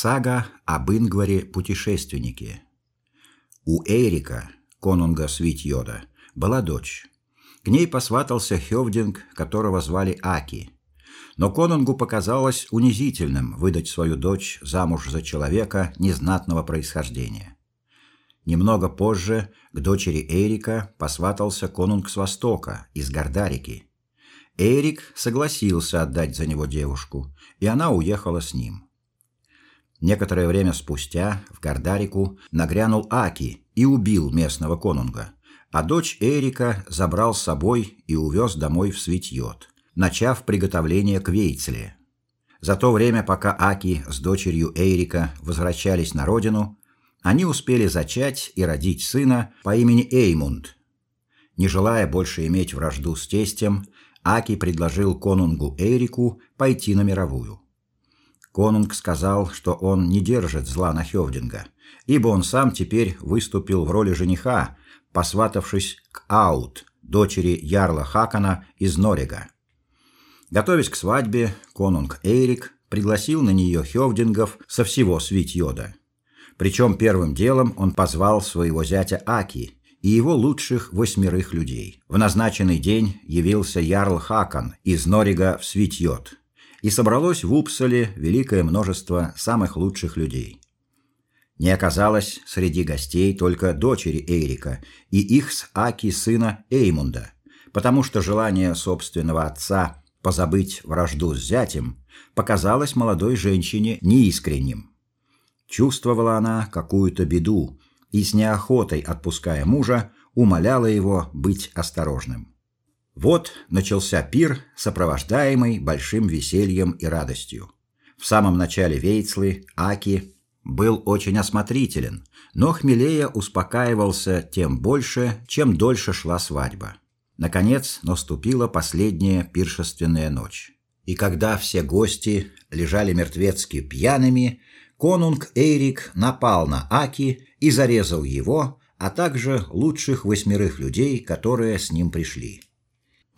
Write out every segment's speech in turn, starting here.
Сага об Ингваре-путешественнике. У Эрика, конунга Свитьода, была дочь. К ней посватался Хёвдинг, которого звали Аки. Но конунгу показалось унизительным выдать свою дочь замуж за человека незнатного происхождения. Немного позже к дочери Эрика посватался конунг с востока, из Гордарики. Эрик согласился отдать за него девушку, и она уехала с ним. Некоторое время спустя в Гордарику нагрянул Аки и убил местного конунга, а дочь Эрика забрал с собой и увез домой в Свитьёт, начав приготовление к Вейцле. За то время, пока Аки с дочерью Эрика возвращались на родину, они успели зачать и родить сына по имени Эймунд. Не желая больше иметь вражду с тестем, Аки предложил конунгу Эрику пойти на мировую. Конунг сказал, что он не держит зла на Хёвдинга, ибо он сам теперь выступил в роли жениха, посватавшись к Аут, дочери ярла Хакана из Норига. Готовясь к свадьбе, конунг Эйрик пригласил на нее Хёвдингов со всего Свитьёда. Причем первым делом он позвал своего зятя Аки и его лучших восьмерых людей. В назначенный день явился ярл Хакан из Норига в Свитьёд и собралось в Упсале великое множество самых лучших людей. Не оказалось среди гостей только дочери Эйрика и их с Аки сына Эймунда, потому что желание собственного отца позабыть вражду с зятем показалось молодой женщине неискренним. Чувствовала она какую-то беду и с неохотой отпуская мужа, умоляла его быть осторожным. Вот начался пир, сопровождаемый большим весельем и радостью. В самом начале Вейцлы Аки был очень осмотрителен, но хмелея успокаивался тем больше, чем дольше шла свадьба. Наконец наступила последняя пиршественная ночь. И когда все гости лежали мертвецки пьяными, конунг Эйрик напал на Аки и зарезал его, а также лучших восьмерых людей, которые с ним пришли.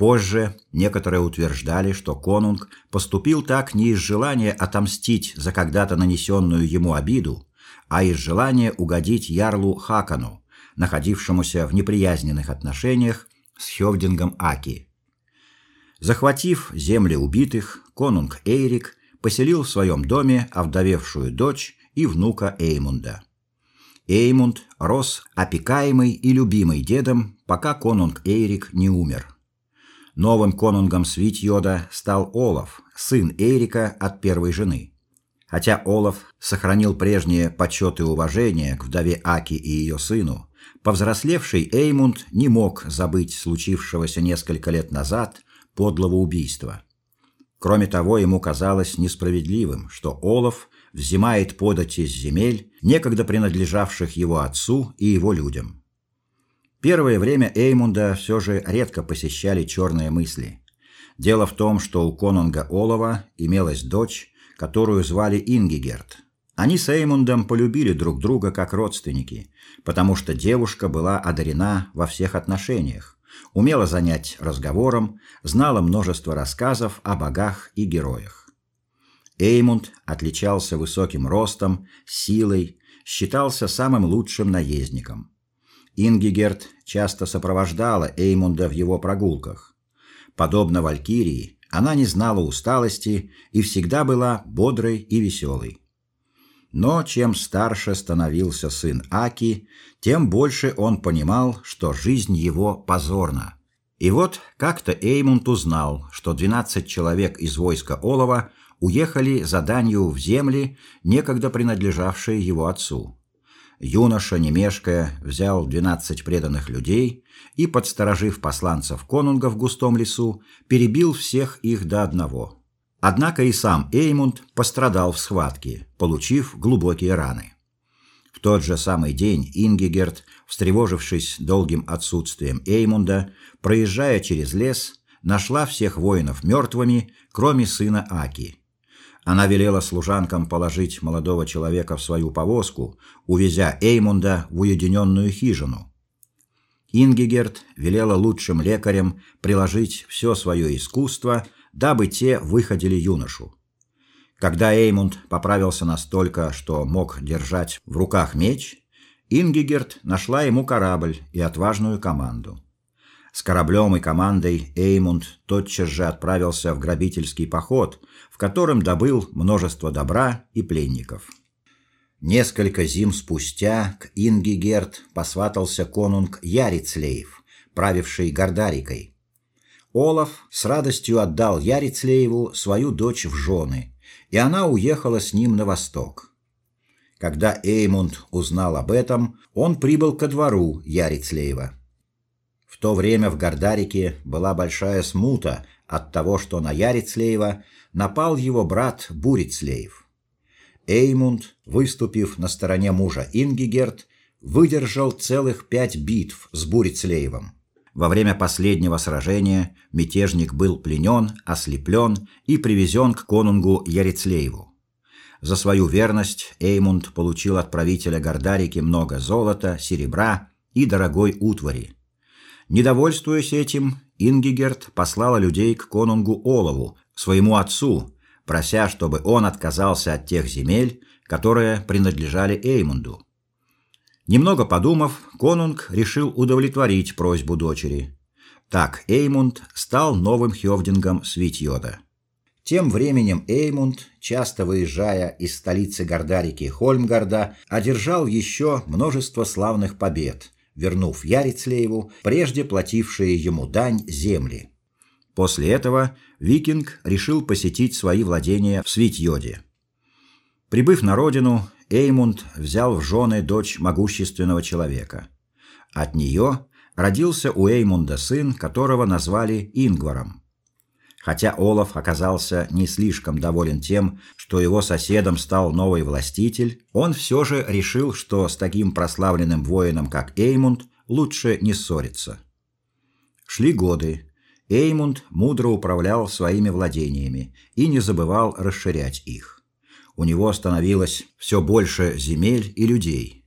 Позже некоторые утверждали, что конунг поступил так не из желания отомстить за когда-то нанесенную ему обиду, а из желания угодить ярлу Хакану, находившемуся в неприязненных отношениях с Хёвдингом Аки. Захватив земли убитых, конунг Эйрик поселил в своем доме овдовевшую дочь и внука Эймунда. Эймунд рос опекаемый и любимый дедом, пока конунг Эйрик не умер. Новым конунгом Свитьёда стал Олаф, сын Эрика от первой жены. Хотя Олаф сохранил прежние почет и уважение к вдове Аки и ее сыну, повзрослевший Эймунд не мог забыть случившегося несколько лет назад подлого убийства. Кроме того, ему казалось несправедливым, что Олаф взимает подати с земель, некогда принадлежавших его отцу и его людям. Первое время Эймунда все же редко посещали черные мысли. Дело в том, что у конунга Олова имелась дочь, которую звали Ингигерт. Они с Эймундом полюбили друг друга как родственники, потому что девушка была одарена во всех отношениях, умела занять разговором, знала множество рассказов о богах и героях. Эймунд отличался высоким ростом, силой, считался самым лучшим наездником. Ингигерт часто сопровождала Эймунда в его прогулках. Подобно валькирии, она не знала усталости и всегда была бодрой и веселой. Но чем старше становился сын Аки, тем больше он понимал, что жизнь его позорна. И вот как-то Эймунд узнал, что 12 человек из войска Олова уехали за данью в земли, некогда принадлежавшие его отцу. Юноша, не мешкая, взял двенадцать преданных людей и, подсторожив посланцев конунга в густом лесу, перебил всех их до одного. Однако и сам Эймунд пострадал в схватке, получив глубокие раны. В тот же самый день Ингигерт, встревожившись долгим отсутствием Эймунда, проезжая через лес, нашла всех воинов мертвыми, кроме сына Аки, она велела служанкам положить молодого человека в свою повозку, увезя Эймунда в уединенную хижину. Ингигерт велела лучшим лекарям приложить все свое искусство, дабы те выходили юношу. Когда Эймунд поправился настолько, что мог держать в руках меч, Ингигерт нашла ему корабль и отважную команду. С кораблем и командой Эймунд тотчас же отправился в грабительский поход, котором добыл множество добра и пленников. Несколько зим спустя к Ингигерт посватался конунг Ярицлеев, правивший Гордарикой. Олаф с радостью отдал Ярицлееву свою дочь в жены, и она уехала с ним на восток. Когда Эймунд узнал об этом, он прибыл ко двору Ярицлеева. В то время в Гордарике была большая смута от того, что на Ярицлеева напал его брат Бурицлеев. Эймунд, выступив на стороне мужа Ингигерт, выдержал целых пять битв с Бурицлеевым. Во время последнего сражения мятежник был пленен, ослеплен и привезен к конунгу Ярицлееву. За свою верность Эймунд получил от правителя Гордарики много золота, серебра и дорогой утвари. Недовольствуясь этим, Ингигерт послала людей к конунгу Олову, своему отцу, прося, чтобы он отказался от тех земель, которые принадлежали Эймунду. Немного подумав, конунг решил удовлетворить просьбу дочери. Так Эймунд стал новым хёвдингом Свитьёда. Тем временем Эймунд, часто выезжая из столицы Гордарики Хольмгарда, одержал еще множество славных побед, вернув Ярицлееву прежде платившие ему дань земли. После этого викинг решил посетить свои владения в Свитьёде. Прибыв на родину, Эймунд взял в жены дочь могущественного человека. От нее родился у Эймунда сын, которого назвали Ингваром. Хотя Олаф оказался не слишком доволен тем, что его соседом стал новый властитель, он все же решил, что с таким прославленным воином, как Эймунд, лучше не ссориться. Шли годы. Эймунд мудро управлял своими владениями и не забывал расширять их у него становилось все больше земель и людей.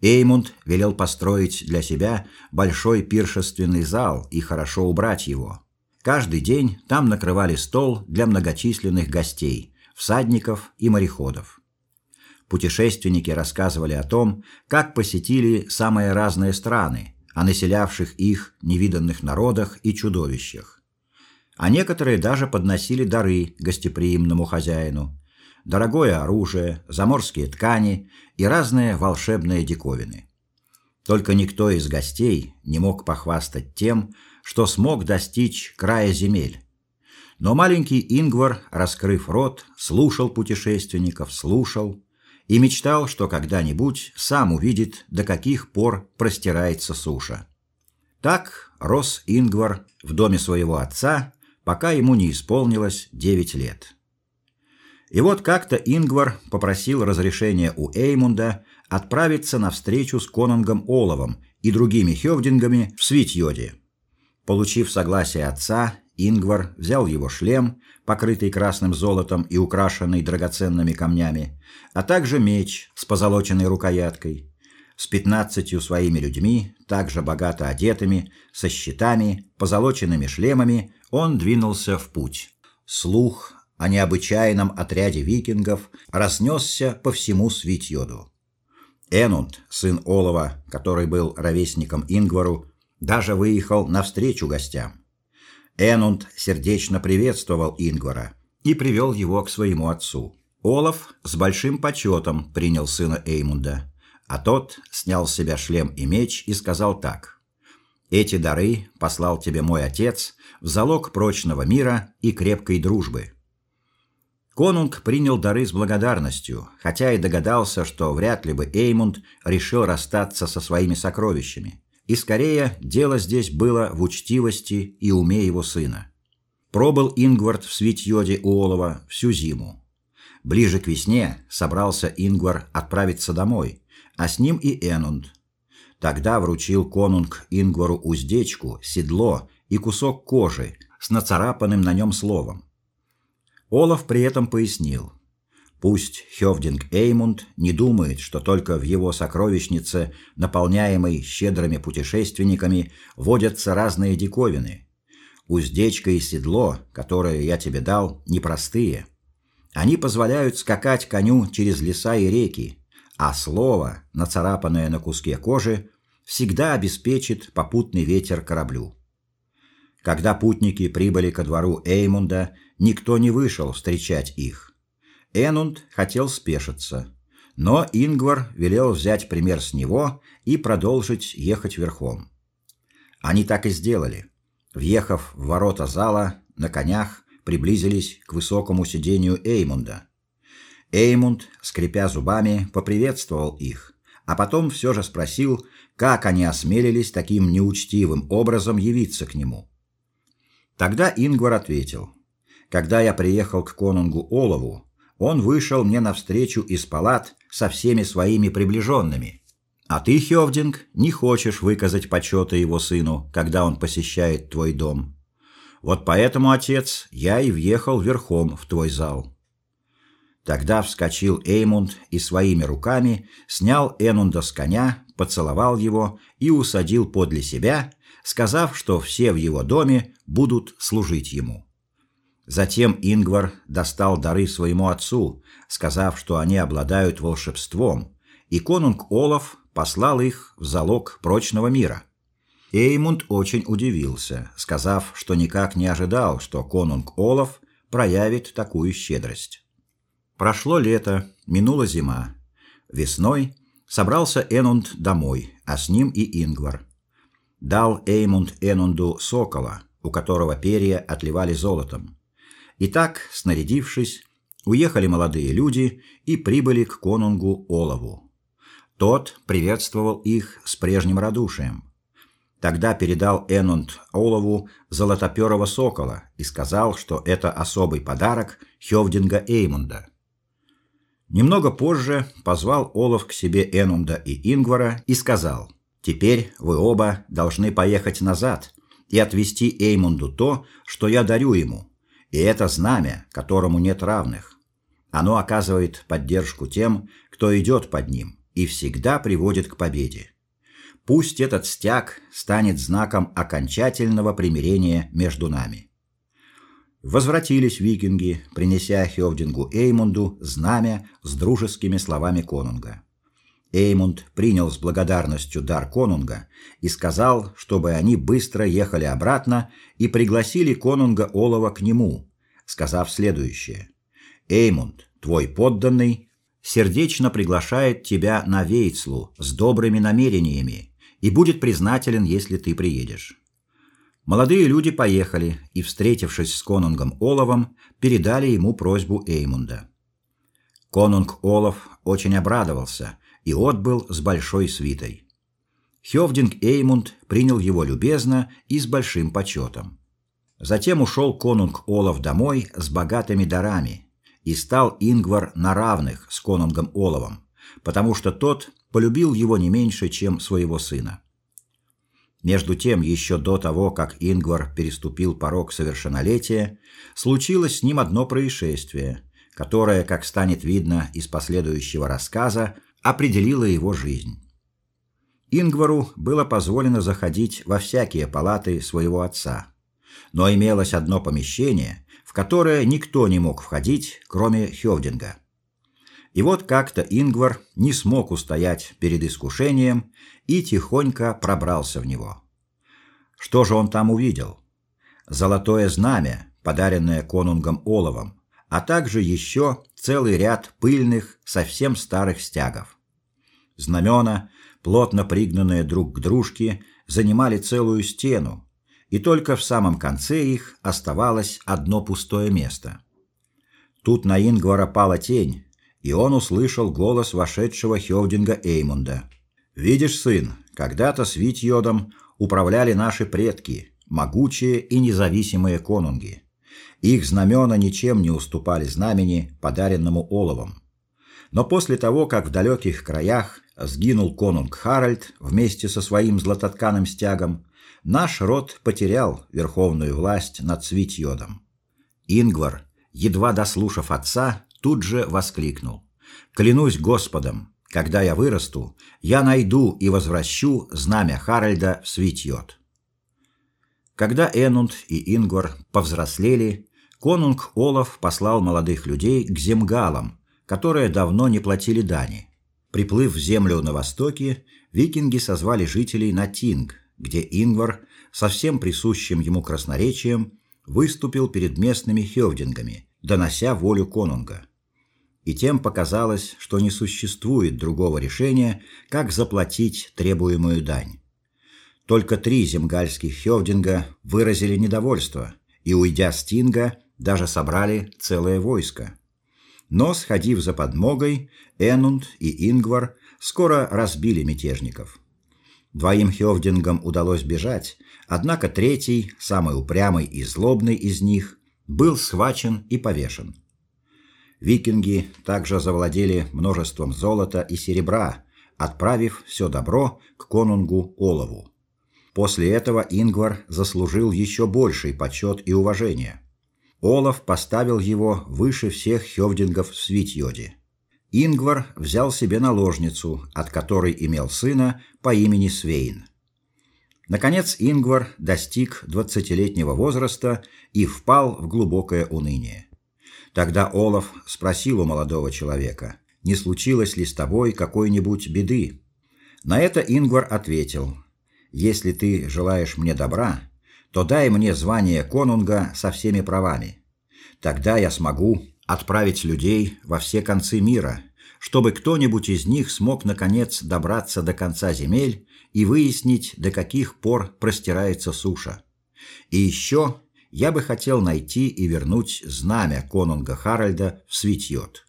Эймунд велел построить для себя большой пиршественный зал и хорошо убрать его. Каждый день там накрывали стол для многочисленных гостей, всадников и мореходов. Путешественники рассказывали о том, как посетили самые разные страны, о населявших их невиданных народах и чудовищах. А некоторые даже подносили дары гостеприимному хозяину, дорогое оружие, заморские ткани и разные волшебные диковины. Только никто из гостей не мог похвастать тем, что смог достичь края земель. Но маленький Ингвар, раскрыв рот, слушал путешественников, слушал и мечтал, что когда-нибудь сам увидит, до каких пор простирается суша. Так рос Ингвар в доме своего отца, пока ему не исполнилось девять лет. И вот как-то Ингвар попросил разрешения у Эймунда отправиться на встречу с Конунгом Оловом и другими хёвдингами в Свитьёде. Получив согласие отца, Ингвар взял его шлем, покрытый красным золотом и украшенный драгоценными камнями, а также меч с позолоченной рукояткой. С пятнадцатью своими людьми, также богато одетыми, со щитами, позолоченными шлемами, он двинулся в путь. Слух о необычайном отряде викингов разнесся по всему Свитьёду. Энунд, сын Олова, который был ровесником Ингвару, даже выехал навстречу гостям. Энунд сердечно приветствовал Ингвара и привел его к своему отцу. Олаф с большим почетом принял сына Эймунда, а тот снял с себя шлем и меч и сказал так: "Эти дары послал тебе мой отец в залог прочного мира и крепкой дружбы. Конунг принял дары с благодарностью, хотя и догадался, что вряд ли бы Эймунд решил расстаться со своими сокровищами. И скорее дело здесь было в учтивости и уме его сына. Пробыл Ингвард в Свитьёде у Олова всю зиму. Ближе к весне собрался Ингвар отправиться домой, а с ним и Энунд. Тогда вручил конунг Ингвару уздечку, седло и кусок кожи с нацарапанным на нем словом. Олаф при этом пояснил: Пусть Хёвдинг Эймунд не думает, что только в его сокровищнице, наполняемой щедрыми путешественниками, водятся разные диковины. Уздечка и седло, которые я тебе дал, непростые. Они позволяют скакать коню через леса и реки, а слово, нацарапанное на куске кожи, всегда обеспечит попутный ветер кораблю. Когда путники прибыли ко двору Эймунда, никто не вышел встречать их. Энунд хотел спешиться, но Ингвар велел взять пример с него и продолжить ехать верхом. Они так и сделали. Въехав в ворота зала на конях, приблизились к высокому сидению Эймунда. Эймунд, скрипя зубами, поприветствовал их, а потом все же спросил, как они осмелились таким неучтивым образом явиться к нему. Тогда Ингвар ответил: "Когда я приехал к конунгу Олову, он вышел мне навстречу из палат со всеми своими приближенными. А ты, Хёвдинг, не хочешь выказать почета его сыну, когда он посещает твой дом. Вот поэтому, отец, я и въехал верхом в твой зал". Тогда вскочил Эймунд и своими руками снял Энунда с коня, поцеловал его и усадил подле себя, сказав, что все в его доме будут служить ему. Затем Ингвар достал дары своему отцу, сказав, что они обладают волшебством, и конунг Олаф послал их в залог прочного мира. Эймунд очень удивился, сказав, что никак не ожидал, что конунг Олаф проявит такую щедрость. Прошло лето, минула зима. Весной собрался Энунд домой, а с ним и Ингвар. Дал Эймунд Энунду сокола, у которого перья отливали золотом. И так, снарядившись, уехали молодые люди и прибыли к конунгу Олову. Тот приветствовал их с прежним радушием. Тогда передал Энунд Олову золотоперого сокола и сказал, что это особый подарок Хёвдинга Эймунда. Немного позже позвал Олаф к себе Энунда и Ингвара и сказал: "Теперь вы оба должны поехать назад и отвести Эймунду то, что я дарю ему. И это знамя, которому нет равных. Оно оказывает поддержку тем, кто идет под ним, и всегда приводит к победе. Пусть этот стяг станет знаком окончательного примирения между нами". Возвратились викинги, принеся Хёвдингу Эймунду знамя с дружескими словами конунга. Эймунд принял с благодарностью дар конунга и сказал, чтобы они быстро ехали обратно и пригласили конунга Олова к нему, сказав следующее: Эймунд, твой подданный, сердечно приглашает тебя на Вейцлу с добрыми намерениями и будет признателен, если ты приедешь. Молодые люди поехали и, встретившись с конунгом Оловом, передали ему просьбу Эймунда. Конунг Олов очень обрадовался и отбыл с большой свитой. Хёвдинг Эймунд принял его любезно и с большим почетом. Затем ушел конунг Олов домой с богатыми дарами, и стал Ингвар на равных с конунгом Оловом, потому что тот полюбил его не меньше, чем своего сына. Между тем, еще до того, как Ингвар переступил порог совершеннолетия, случилось с ним одно происшествие, которое, как станет видно из последующего рассказа, определило его жизнь. Ингвару было позволено заходить во всякие палаты своего отца, но имелось одно помещение, в которое никто не мог входить, кроме Хёвдинга. И вот как-то Ингвар не смог устоять перед искушением и тихонько пробрался в него. Что же он там увидел? Золотое знамя, подаренное конунгом Оловом, а также еще целый ряд пыльных, совсем старых стягов. Знамена, плотно пригнанные друг к дружке, занимали целую стену, и только в самом конце их оставалось одно пустое место. Тут на Ингвара пала тень, и он услышал голос вошедшего Хёвдинга Эймунда. Видишь, сын, когда-то с Витьёдом управляли наши предки, могучие и независимые конунги. Их знамена ничем не уступали знамени, подаренному Оловом. Но после того, как в далеких краях сгинул конунг Харальд вместе со своим златотканым стягом, наш род потерял верховную власть над Свитьёдом. Ингвар, едва дослушав отца, тут же воскликнул: "Клянусь Господом, когда я вырасту, я найду и возвращу знамя Харальда в Свитьёт". Когда Энунд и Ингвар повзрослели, конунг Олаф послал молодых людей к земгалам, которые давно не платили дани. Приплыв в землю на востоке, викинги созвали жителей на Тинг, где Ингвар со всем присущим ему красноречием выступил перед местными хёвдингами, донося волю конунга. И тем показалось, что не существует другого решения, как заплатить требуемую дань. Только три земгальских хёвдинга выразили недовольство и, уйдя с Тинга, даже собрали целое войско. Но, сходив за подмогой, Энунд и Ингвар скоро разбили мятежников. Двоим хёвдингам удалось бежать, однако третий, самый упрямый и злобный из них, был схвачен и повешен. Викинги также завладели множеством золота и серебра, отправив все добро к конунгу Олову. После этого Ингвар заслужил еще больший почет и уважение. Олаф поставил его выше всех хёвдингов в Свитьёде. Ингвар взял себе наложницу, от которой имел сына по имени Свейн. Наконец Ингвар достиг двадцатилетнего возраста и впал в глубокое уныние. Тогда Олаф спросил у молодого человека: "Не случилось ли с тобой какой-нибудь беды?" На это Ингвар ответил: "Если ты желаешь мне добра, то дай мне звание конунга со всеми правами. Тогда я смогу отправить людей во все концы мира, чтобы кто-нибудь из них смог наконец добраться до конца земель и выяснить, до каких пор простирается суша. И еще я бы хотел найти и вернуть знамя конунга Харальда в Свитьёт.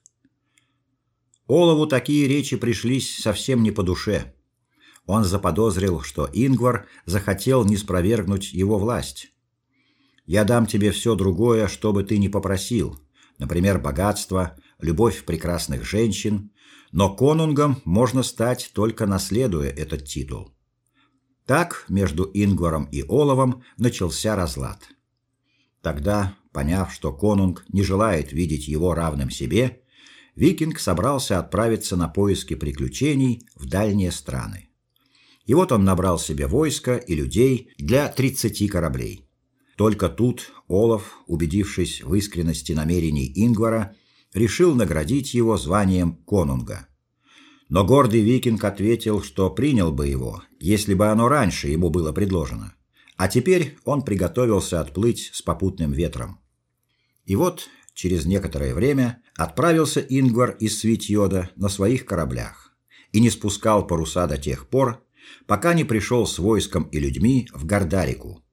Олову такие речи пришлись совсем не по душе. Он заподозрил, что Ингвар захотел ниспровергнуть его власть. Я дам тебе все другое, что бы ты ни попросил, например, богатство, любовь прекрасных женщин, но конунгом можно стать только наследуя этот титул. Так между Ингваром и Оловом начался разлад. Тогда, поняв, что конунг не желает видеть его равным себе, викинг собрался отправиться на поиски приключений в дальние страны. И вот он набрал себе войско и людей для 30 кораблей. Только тут Олаф, убедившись в искренности намерений Ингвара, решил наградить его званием конунга. Но гордый викинг ответил, что принял бы его, если бы оно раньше ему было предложено. А теперь он приготовился отплыть с попутным ветром. И вот через некоторое время отправился Ингвар из Свитьёда на своих кораблях и не спускал паруса до тех пор, пока не пришел с войском и людьми в Гордарику.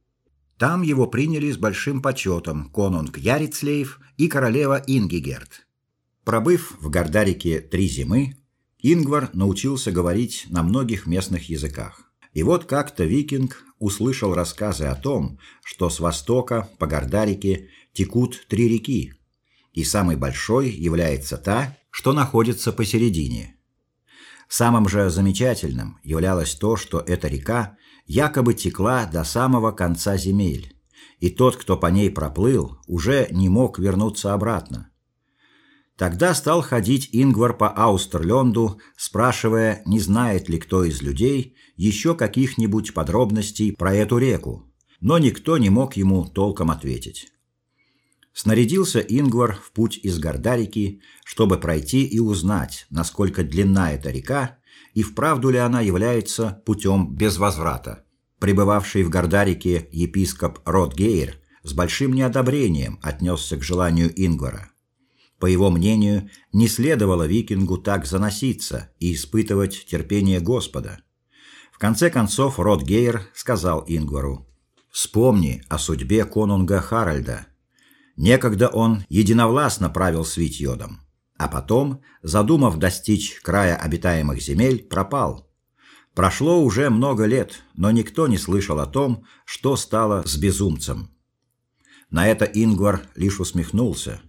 Там его приняли с большим почетом конунг Ярицлеев и королева Ингигерт. Пробыв в Гордарике три зимы, Ингвар научился говорить на многих местных языках. И вот как-то викинг услышал рассказы о том, что с востока по Гордарике текут три реки, и самой большой является та, что находится посередине. Самым же замечательным являлось то, что эта река якобы текла до самого конца земель, и тот, кто по ней проплыл, уже не мог вернуться обратно. Тогда стал ходить Ингвар по Аустерлёнду, спрашивая, не знает ли кто из людей еще каких-нибудь подробностей про эту реку, но никто не мог ему толком ответить. Снарядился Ингвар в путь из Гордарики, чтобы пройти и узнать, насколько длинна эта река и вправду ли она является путем без возврата. Прибывавший в Гордарике епископ Ротгейр с большим неодобрением отнесся к желанию Ингвара. По его мнению, не следовало викингу так заноситься и испытывать терпение Господа. В конце концов Ротгейр сказал Ингвару: "Вспомни о судьбе конунга Харальда, Некогда он единовластно правил Свитьёдом, а потом, задумав достичь края обитаемых земель, пропал. Прошло уже много лет, но никто не слышал о том, что стало с безумцем. На это Ингвар лишь усмехнулся.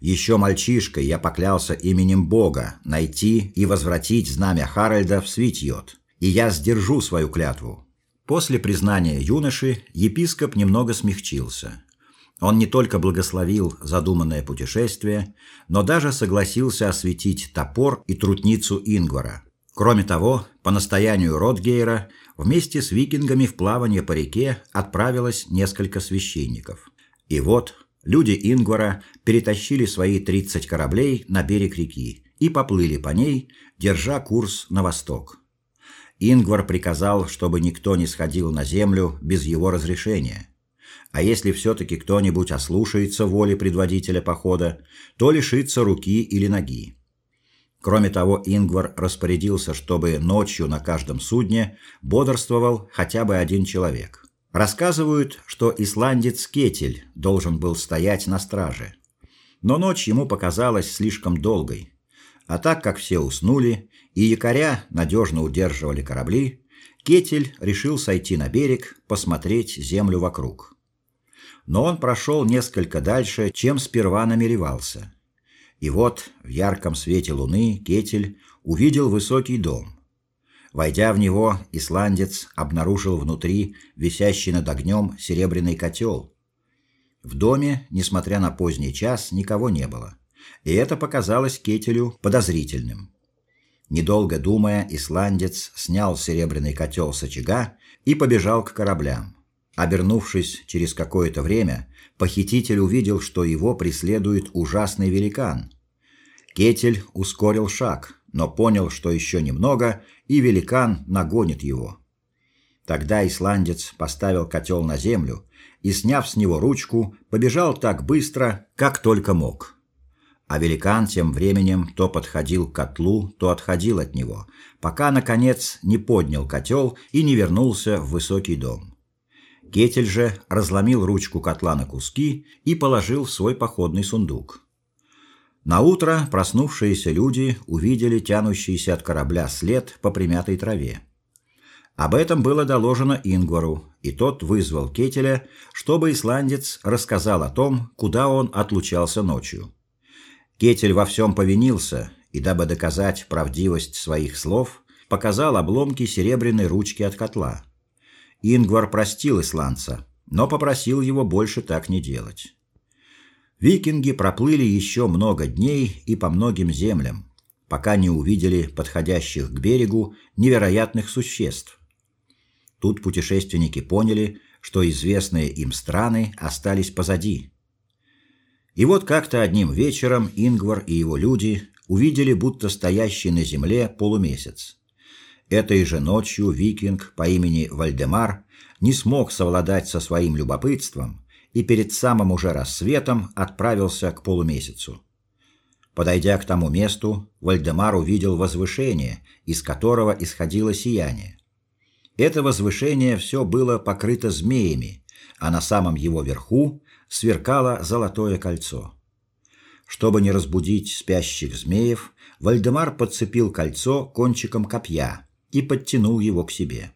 Еще мальчишкой я поклялся именем Бога найти и возвратить знамя Харальда в Свитьёд, и я сдержу свою клятву. После признания юноши епископ немного смягчился. Он не только благословил задуманное путешествие, но даже согласился осветить топор и трутницу Ингвара. Кроме того, по настоянию Ротгейра, вместе с викингами в плавание по реке отправилось несколько священников. И вот люди Ингвара перетащили свои 30 кораблей на берег реки и поплыли по ней, держа курс на восток. Ингвар приказал, чтобы никто не сходил на землю без его разрешения. А если все таки кто-нибудь ослушается воли предводителя похода, то лишится руки или ноги. Кроме того, Ингвар распорядился, чтобы ночью на каждом судне бодрствовал хотя бы один человек. Рассказывают, что исландец Кетель должен был стоять на страже. Но ночь ему показалась слишком долгой. А так как все уснули и якоря надежно удерживали корабли, Кетель решил сойти на берег, посмотреть землю вокруг. Но он прошел несколько дальше, чем сперва намеревался. И вот в ярком свете луны Кетель увидел высокий дом. Войдя в него, исландец обнаружил внутри висящий над огнем серебряный котел. В доме, несмотря на поздний час, никого не было, и это показалось Кетелю подозрительным. Недолго думая, исландец снял серебряный котел с очага и побежал к кораблям. Обернувшись через какое-то время, похититель увидел, что его преследует ужасный великан. Кетель ускорил шаг, но понял, что еще немного, и великан нагонит его. Тогда исландец поставил котел на землю и, сняв с него ручку, побежал так быстро, как только мог. А великан тем временем то подходил к котлу, то отходил от него, пока наконец не поднял котел и не вернулся в высокий дом. Кетель же разломил ручку котла на куски и положил в свой походный сундук. На утро проснувшиеся люди увидели тянущийся от корабля след по примятой траве. Об этом было доложено Ингвару, и тот вызвал Кетеля, чтобы исландец рассказал о том, куда он отлучался ночью. Кетель во всем повинился, и дабы доказать правдивость своих слов, показал обломки серебряной ручки от котла. Ингвар простил исландца, но попросил его больше так не делать. Викинги проплыли еще много дней и по многим землям, пока не увидели подходящих к берегу невероятных существ. Тут путешественники поняли, что известные им страны остались позади. И вот как-то одним вечером Ингвар и его люди увидели будто стоящий на земле полумесяц. Этой же ночью викинг по имени Вальдемар не смог совладать со своим любопытством и перед самым уже рассветом отправился к полумесяцу. Подойдя к тому месту, Вальдемар увидел возвышение, из которого исходило сияние. Это возвышение все было покрыто змеями, а на самом его верху сверкало золотое кольцо. Чтобы не разбудить спящих змеев, Вальдемар подцепил кольцо кончиком копья и подтянул его к себе.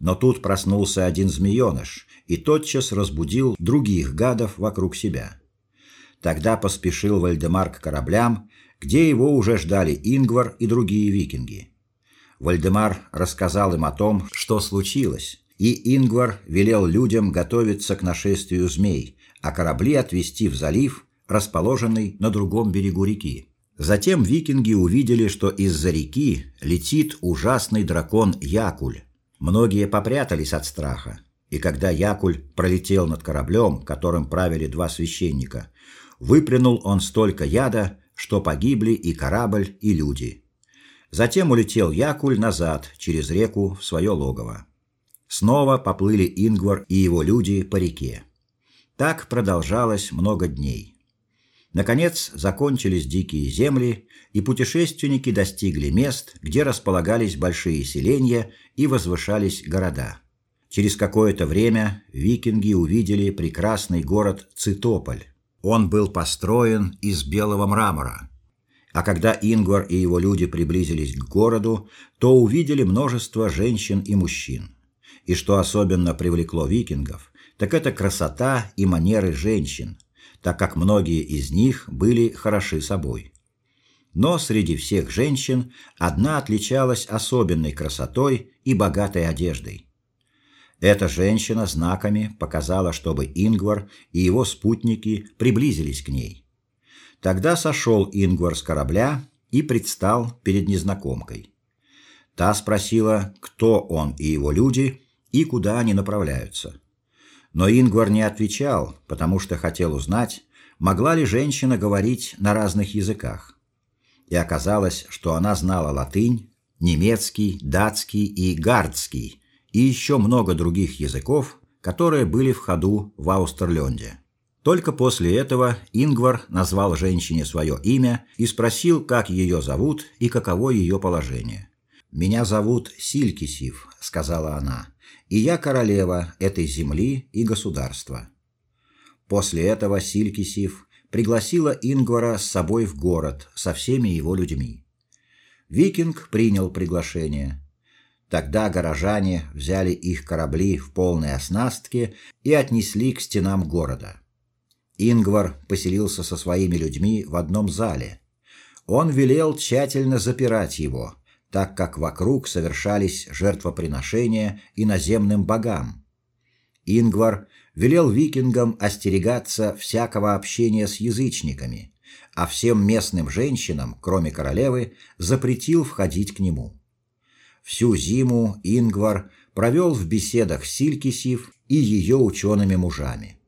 Но тут проснулся один змееныш и тотчас разбудил других гадов вокруг себя. Тогда поспешил Вальдемар к кораблям, где его уже ждали Ингвар и другие викинги. Вальдемар рассказал им о том, что случилось, и Ингвар велел людям готовиться к нашествию змей, а корабли отвести в залив, расположенный на другом берегу реки. Затем викинги увидели, что из-за реки летит ужасный дракон Якуль. Многие попрятались от страха, и когда Якуль пролетел над кораблем, которым правили два священника, выплюнул он столько яда, что погибли и корабль, и люди. Затем улетел Якуль назад через реку в свое логово. Снова поплыли Ингвар и его люди по реке. Так продолжалось много дней. Наконец закончились дикие земли, и путешественники достигли мест, где располагались большие селения и возвышались города. Через какое-то время викинги увидели прекрасный город Цитополь. Он был построен из белого мрамора. А когда Ингвар и его люди приблизились к городу, то увидели множество женщин и мужчин. И что особенно привлекло викингов, так это красота и манеры женщин, так как многие из них были хороши собой. Но среди всех женщин одна отличалась особенной красотой и богатой одеждой. Эта женщина знаками показала, чтобы Ингвар и его спутники приблизились к ней. Тогда сошел Ингвар с корабля и предстал перед незнакомкой. Та спросила, кто он и его люди и куда они направляются. Но Ингвар не отвечал, потому что хотел узнать, могла ли женщина говорить на разных языках. И оказалось, что она знала латынь, немецкий, датский и гардский, и еще много других языков, которые были в ходу в Аустерлёнде. Только после этого Ингвар назвал женщине свое имя и спросил, как ее зовут и каково ее положение. Меня зовут Силькисив, сказала она. И я королева этой земли и государства. После этого Силькисив пригласила Ингвара с собой в город со всеми его людьми. Викинг принял приглашение. Тогда горожане взяли их корабли в полной оснастке и отнесли к стенам города. Ингвар поселился со своими людьми в одном зале. Он велел тщательно запирать его, так как вокруг совершались жертвоприношения иноземным богам. Ингвар велел викингам остерегаться всякого общения с язычниками, а всем местным женщинам, кроме королевы, запретил входить к нему. Всю зиму Ингвар провел в беседах с Силькисив и ее учеными мужами.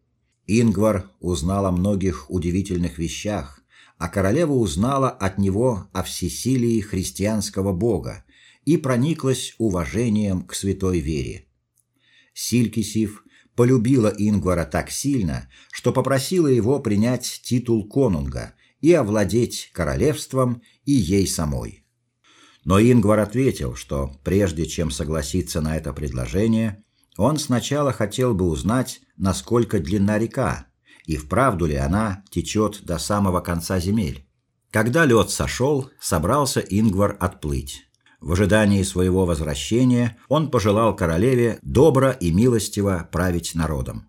Ингвар узнал о многих удивительных вещах, а королева узнала от него о всесилии христианского бога и прониклась уважением к святой вере. Силькисив полюбила Ингвара так сильно, что попросила его принять титул конунга и овладеть королевством и ей самой. Но Ингвар ответил, что прежде чем согласиться на это предложение, он сначала хотел бы узнать, насколько длинна река и вправду ли она течет до самого конца земель. Когда лед сошел, собрался Ингвар отплыть. В ожидании своего возвращения он пожелал королеве добро и милостиво править народом.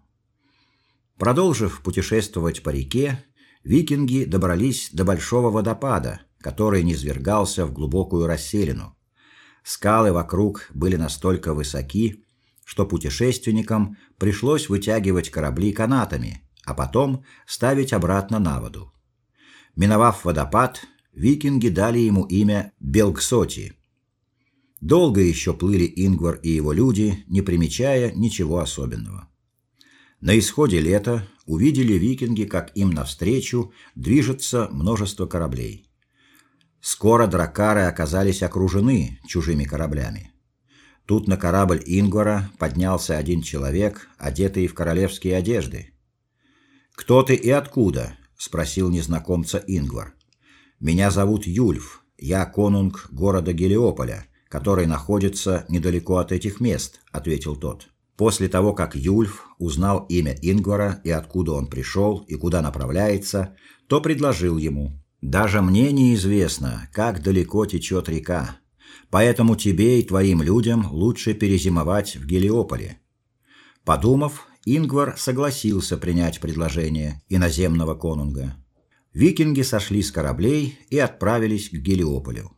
Продолжив путешествовать по реке, викинги добрались до большого водопада, который низвергался в глубокую расселину. Скалы вокруг были настолько высоки, что путешественникам пришлось вытягивать корабли канатами, а потом ставить обратно на воду. Миновав водопад, викинги дали ему имя Белгсоти. Долго еще плыли Ингвар и его люди, не примечая ничего особенного. На исходе лета увидели викинги, как им навстречу движется множество кораблей. Скоро дракары оказались окружены чужими кораблями. Тут на корабль Ингвара поднялся один человек, одетый в королевские одежды. "Кто ты и откуда?" спросил незнакомца Ингвар. "Меня зовут Юльф. Я конунг города Гелиополя, который находится недалеко от этих мест", ответил тот. После того, как Юльф узнал имя Ингвара и откуда он пришел и куда направляется, то предложил ему: "Даже мне неизвестно, как далеко течет река. Поэтому тебе и твоим людям лучше перезимовать в Гелиополе". Подумав, Ингвар согласился принять предложение иноземного конунга. Викинги сошли с кораблей и отправились к Гелиополю.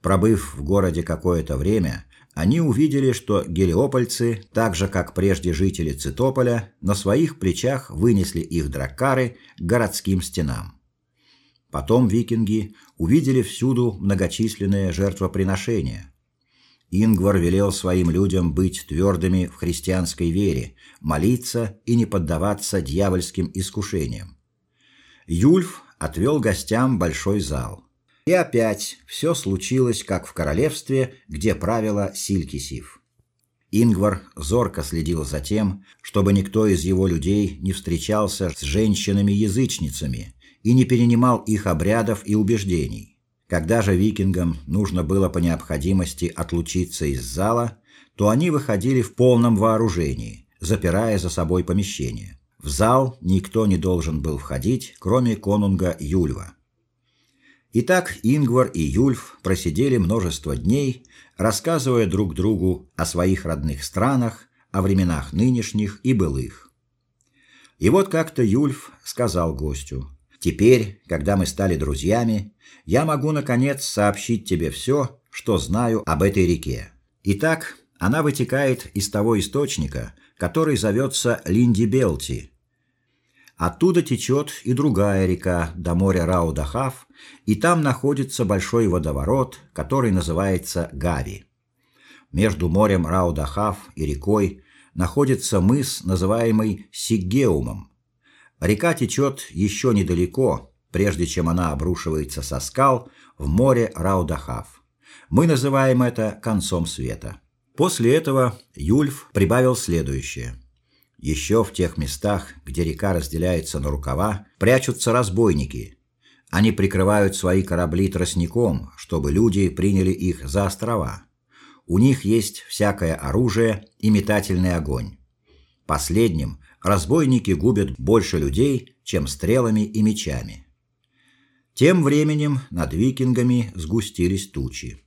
Пробыв в городе какое-то время, они увидели, что гелиопольцы, так же как прежде жители Цитополя, на своих плечах вынесли их драккары к городским стенам. Потом викинги увидели всюду многочисленные жертвоприношения, Ингвар велел своим людям быть твердыми в христианской вере, молиться и не поддаваться дьявольским искушениям. Юльф отвел гостям большой зал. И опять все случилось, как в королевстве, где правила Силькисив. Ингвар зорко следил за тем, чтобы никто из его людей не встречался с женщинами-язычницами и не перенимал их обрядов и убеждений. Когда же викингам нужно было по необходимости отлучиться из зала, то они выходили в полном вооружении, запирая за собой помещение. В зал никто не должен был входить, кроме конунга Юльва. Итак, Ингвар и Юльф просидели множество дней, рассказывая друг другу о своих родных странах, о временах нынешних и былых. И вот как-то Юльф сказал гостю: Теперь, когда мы стали друзьями, я могу наконец сообщить тебе все, что знаю об этой реке. Итак, она вытекает из того источника, который зовется Линдибелти. Оттуда течет и другая река до моря Раудахав, и там находится большой водоворот, который называется Гави. Между морем Раудахав и рекой находится мыс, называемый Сигеумом. Река течет еще недалеко, прежде чем она обрушивается со скал в море Раудахав. Мы называем это концом света. После этого Юльф прибавил следующее: еще в тех местах, где река разделяется на рукава, прячутся разбойники. Они прикрывают свои корабли тростником, чтобы люди приняли их за острова. У них есть всякое оружие и метательный огонь. Последним разбойники губят больше людей, чем стрелами и мечами. Тем временем над викингами сгустились тучи.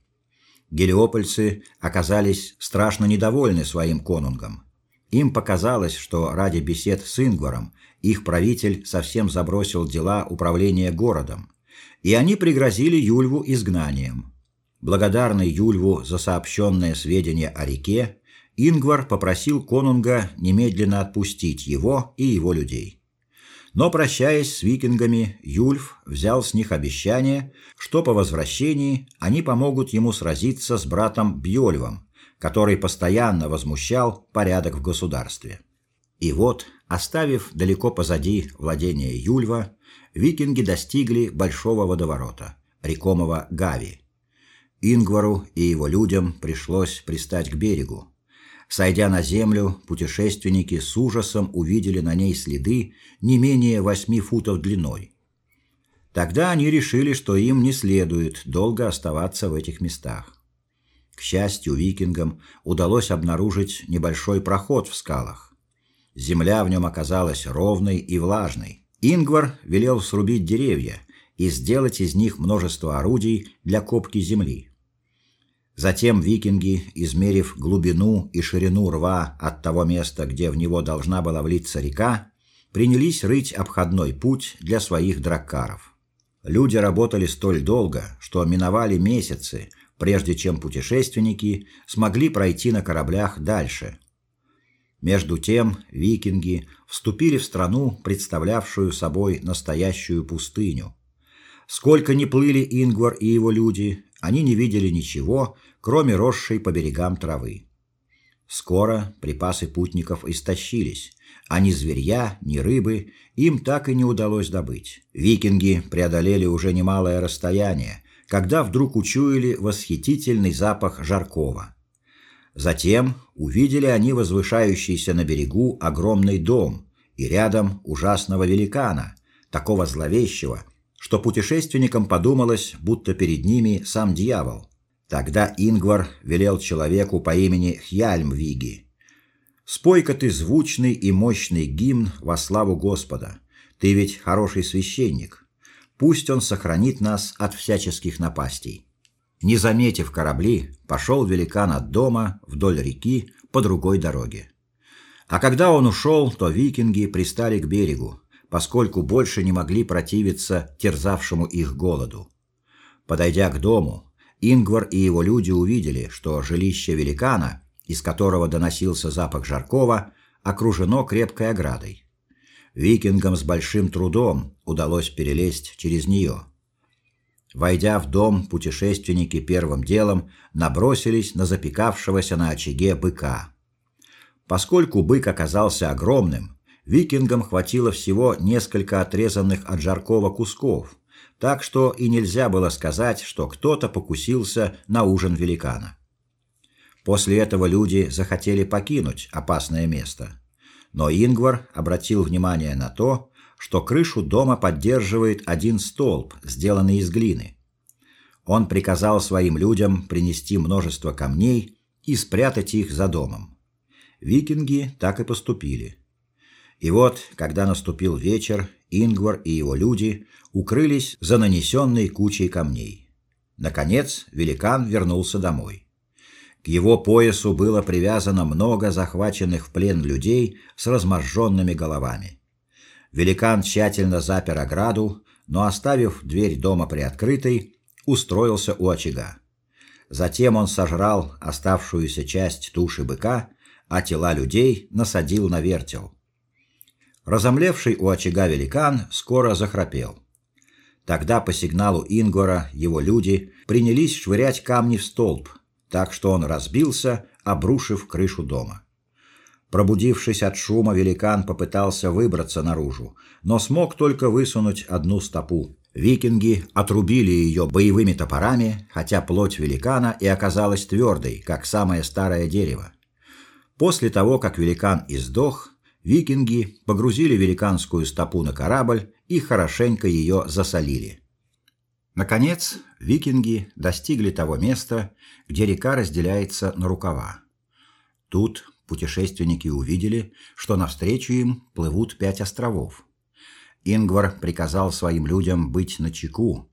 Гелиопольцы оказались страшно недовольны своим конунгом. Им показалось, что ради бесед с Ингваром их правитель совсем забросил дела управления городом, и они пригрозили Юльву изгнанием. Благодарный Юльву за сообщенное сведения о реке, Ингвар попросил конунга немедленно отпустить его и его людей. Но прощаясь с викингами, Юльф взял с них обещание, что по возвращении они помогут ему сразиться с братом Бьёльвом, который постоянно возмущал порядок в государстве. И вот, оставив далеко позади владения Юльва, викинги достигли большого водоворота, рекомого Гави. Ингвару и его людям пришлось пристать к берегу. Сойдя на землю, путешественники с ужасом увидели на ней следы не менее восьми футов длиной. Тогда они решили, что им не следует долго оставаться в этих местах. К счастью, викингам удалось обнаружить небольшой проход в скалах. Земля в нем оказалась ровной и влажной. Ингвар велел срубить деревья и сделать из них множество орудий для копки земли. Затем викинги, измерив глубину и ширину рва от того места, где в него должна была влиться река, принялись рыть обходной путь для своих драккаров. Люди работали столь долго, что миновали месяцы, прежде чем путешественники смогли пройти на кораблях дальше. Между тем, викинги вступили в страну, представлявшую собой настоящую пустыню. Сколько ни плыли Ингвар и его люди, они не видели ничего, кроме росшей по берегам травы. Скоро припасы путников истощились, а ни зверья, ни рыбы им так и не удалось добыть. Викинги преодолели уже немалое расстояние, когда вдруг учуяли восхитительный запах жаркого. Затем увидели они возвышающийся на берегу огромный дом и рядом ужасного великана, такого зловещего, что путешественникам подумалось, будто перед ними сам дьявол. Тогда Ингвар велел человеку по имени Хьяльмвиги: "Спой-ка ты звучный и мощный гимн во славу Господа. Ты ведь хороший священник. Пусть он сохранит нас от всяческих напастей". Не заметив корабли, пошел великан от дома вдоль реки по другой дороге. А когда он ушел, то викинги пристали к берегу, поскольку больше не могли противиться терзавшему их голоду. Подойдя к дому, Ингвар и его люди увидели, что жилище великана, из которого доносился запах жаркого, окружено крепкой оградой. Викингам с большим трудом удалось перелезть через нее. Войдя в дом, путешественники первым делом набросились на запекавшегося на очаге быка. Поскольку бык оказался огромным, викингам хватило всего несколько отрезанных от жаркого кусков, так что и нельзя было сказать, что кто-то покусился на ужин великана. После этого люди захотели покинуть опасное место. Но Ингвар обратил внимание на то, что крышу дома поддерживает один столб, сделанный из глины. Он приказал своим людям принести множество камней и спрятать их за домом. Викинги так и поступили. И вот, когда наступил вечер, Ингвар и его люди укрылись за нанесенной кучей камней. Наконец, великан вернулся домой. К его поясу было привязано много захваченных в плен людей с разможженными головами. Великан тщательно запер ограду, но оставив дверь дома приоткрытой, устроился у очага. Затем он сожрал оставшуюся часть туши быка, а тела людей насадил на вертел. Разомлевший у очага великан скоро захрапел. Тогда по сигналу Ингора его люди принялись швырять камни в столб, так что он разбился, обрушив крышу дома. Пробудившись от шума, великан попытался выбраться наружу, но смог только высунуть одну стопу. Викинги отрубили ее боевыми топорами, хотя плоть великана и оказалась твердой, как самое старое дерево. После того, как великан издох, викинги погрузили великанскую стопу на корабль и хорошенько ее засолили. Наконец, викинги достигли того места, где река разделяется на рукава. Тут путешественники увидели, что навстречу им плывут пять островов. Ингвар приказал своим людям быть начеку.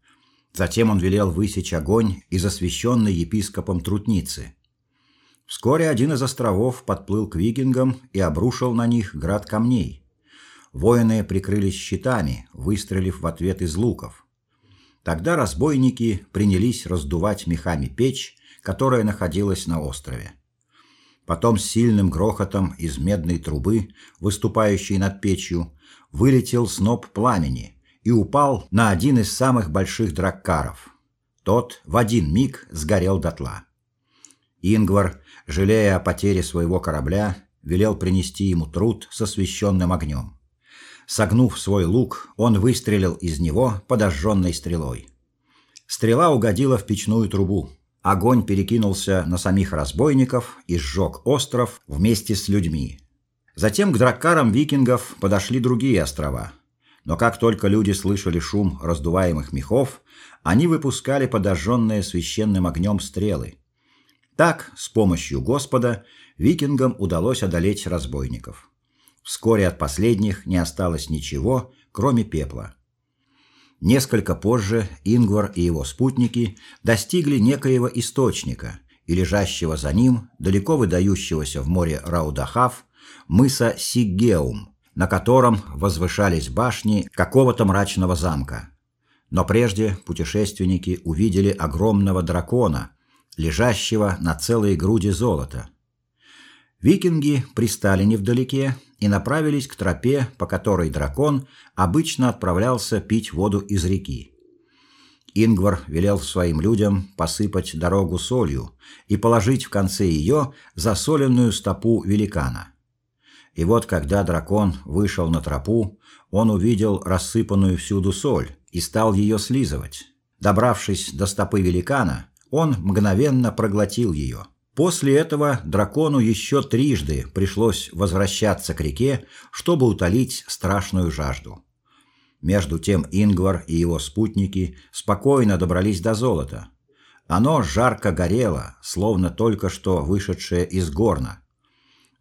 Затем он велел высечь огонь из освященной епископом трутницы. Вскоре один из островов подплыл к викингам и обрушил на них град камней. Воины прикрылись щитами, выстрелив в ответ из луков. Тогда разбойники принялись раздувать мехами печь, которая находилась на острове. Потом с сильным грохотом из медной трубы, выступающей над печью, вылетел сноп пламени и упал на один из самых больших драккаров. Тот в один миг сгорел дотла. Ингвар, жалея о потере своего корабля, велел принести ему труд со священным огнем. Согнув свой лук, он выстрелил из него подожженной стрелой. Стрела угодила в печную трубу. Огонь перекинулся на самих разбойников и сжег остров вместе с людьми. Затем к драккарам викингов подошли другие острова. Но как только люди слышали шум раздуваемых мехов, они выпускали подожженные священным огнем стрелы. Так, с помощью Господа, викингам удалось одолеть разбойников. Вскоре от последних не осталось ничего, кроме пепла. Несколько позже Ингвар и его спутники достигли некоего источника, и лежащего за ним, далеко выдающегося в море Раудахав, мыса Сиггеум, на котором возвышались башни какого-то мрачного замка. Но прежде путешественники увидели огромного дракона, лежащего на целой груди золота. Викинги пристали невдалеке и направились к тропе, по которой дракон обычно отправлялся пить воду из реки. Ингвар велел своим людям посыпать дорогу солью и положить в конце ее засоленную стопу великана. И вот когда дракон вышел на тропу, он увидел рассыпанную всюду соль и стал ее слизывать. Добравшись до стопы великана, он мгновенно проглотил ее. После этого дракону еще трижды пришлось возвращаться к реке, чтобы утолить страшную жажду. Между тем Ингвар и его спутники спокойно добрались до золота. Оно жарко горело, словно только что вышедшее из горна.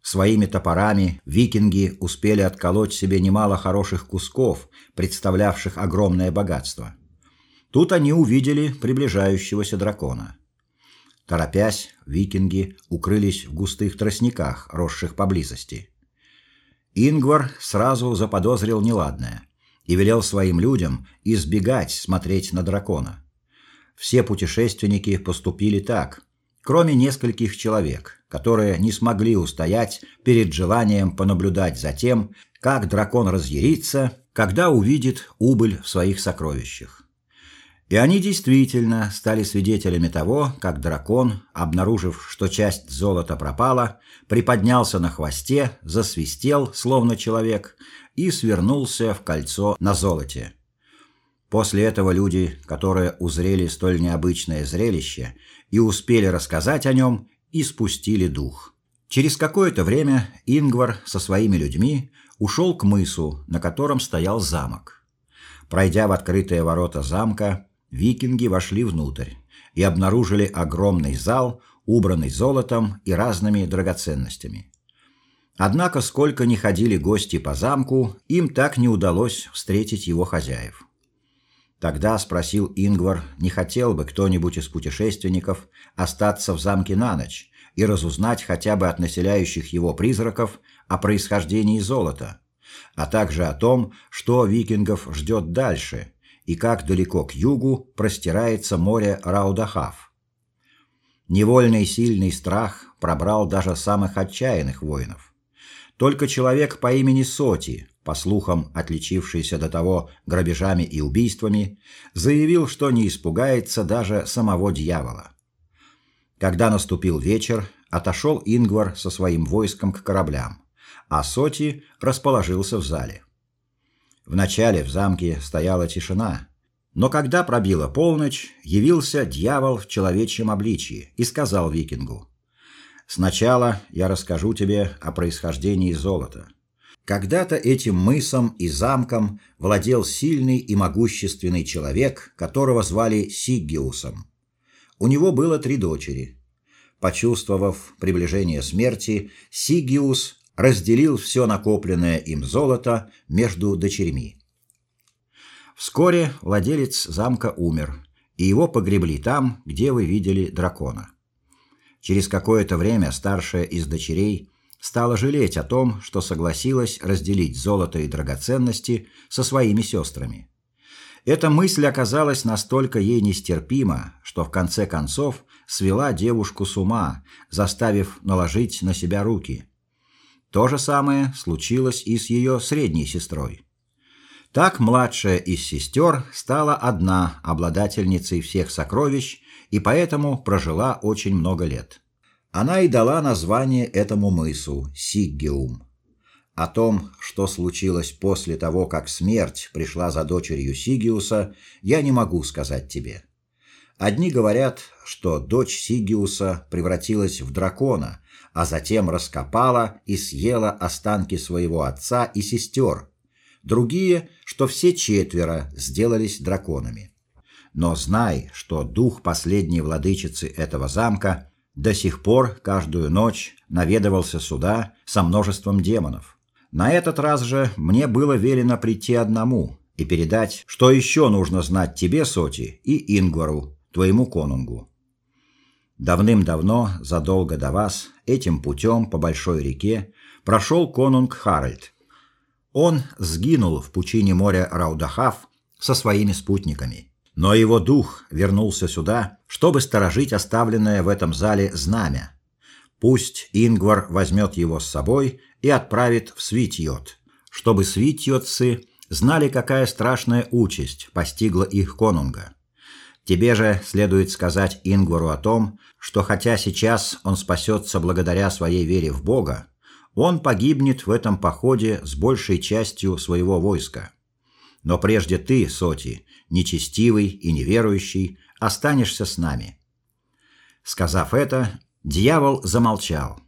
Своими топорами викинги успели отколоть себе немало хороших кусков, представлявших огромное богатство. Тут они увидели приближающегося дракона. Торопясь, викинги укрылись в густых тростниках, росших поблизости. Ингвар сразу заподозрил неладное и велел своим людям избегать смотреть на дракона. Все путешественники поступили так, кроме нескольких человек, которые не смогли устоять перед желанием понаблюдать за тем, как дракон разъярится, когда увидит убыль в своих сокровищах. И они действительно стали свидетелями того, как дракон, обнаружив, что часть золота пропала, приподнялся на хвосте, засвистел, словно человек, и свернулся в кольцо на золоте. После этого люди, которые узрели столь необычное зрелище и успели рассказать о нем, испустили дух. Через какое-то время Ингвар со своими людьми ушел к мысу, на котором стоял замок. Пройдя в открытые ворота замка, викинги вошли внутрь и обнаружили огромный зал, убранный золотом и разными драгоценностями. Однако, сколько ни ходили гости по замку, им так не удалось встретить его хозяев. Тогда спросил Ингвар, не хотел бы кто-нибудь из путешественников остаться в замке на ночь и разузнать хотя бы от населяющих его призраков о происхождении золота, а также о том, что викингов ждет дальше и как далеко к югу простирается море Раудахав. Невольный сильный страх пробрал даже самых отчаянных воинов. Только человек по имени Соти, по слухам отличившийся до того грабежами и убийствами, заявил, что не испугается даже самого дьявола. Когда наступил вечер, отошел Ингвар со своим войском к кораблям. а Соти расположился в зале. Вначале в замке стояла тишина, но когда пробила полночь, явился дьявол в человечьем обличье и сказал викингу: "Сначала я расскажу тебе о происхождении золота. Когда-то этим мысом и замком владел сильный и могущественный человек, которого звали Сиггиусом. У него было три дочери. Почувствовав приближение смерти, Сигиус разделил все накопленное им золото между дочерьми. Вскоре владелец замка умер, и его погребли там, где вы видели дракона. Через какое-то время старшая из дочерей стала жалеть о том, что согласилась разделить золото и драгоценности со своими сестрами. Эта мысль оказалась настолько ей нестерпима, что в конце концов свела девушку с ума, заставив наложить на себя руки. То же самое случилось и с ее средней сестрой. Так младшая из сестер стала одна обладательницей всех сокровищ и поэтому прожила очень много лет. Она и дала название этому мысу Сиггиум. О том, что случилось после того, как смерть пришла за дочерью Сигиуса, я не могу сказать тебе. Одни говорят, что дочь Сигиуса превратилась в дракона, а затем раскопала и съела останки своего отца и сестер. Другие, что все четверо сделались драконами. Но знай, что дух последней владычицы этого замка до сих пор каждую ночь наведывался сюда со множеством демонов. На этот раз же мне было велено прийти одному и передать, что еще нужно знать тебе, Соти, и Ингвару, твоему конунгу. Давным-давно, задолго до вас, этим путем по большой реке прошел конунг Харальд. Он сгинул в пучине моря Раудахав со своими спутниками. Но его дух вернулся сюда, чтобы сторожить оставленное в этом зале знамя. Пусть Ингвар возьмет его с собой и отправит в Свитьот, чтобы свитьотцы знали, какая страшная участь постигла их конунга. Тебе же следует сказать Ингвару о том, что хотя сейчас он спасется благодаря своей вере в Бога, он погибнет в этом походе с большей частью своего войска. Но прежде ты, Соти, нечестивый и неверующий, останешься с нами. Сказав это, дьявол замолчал,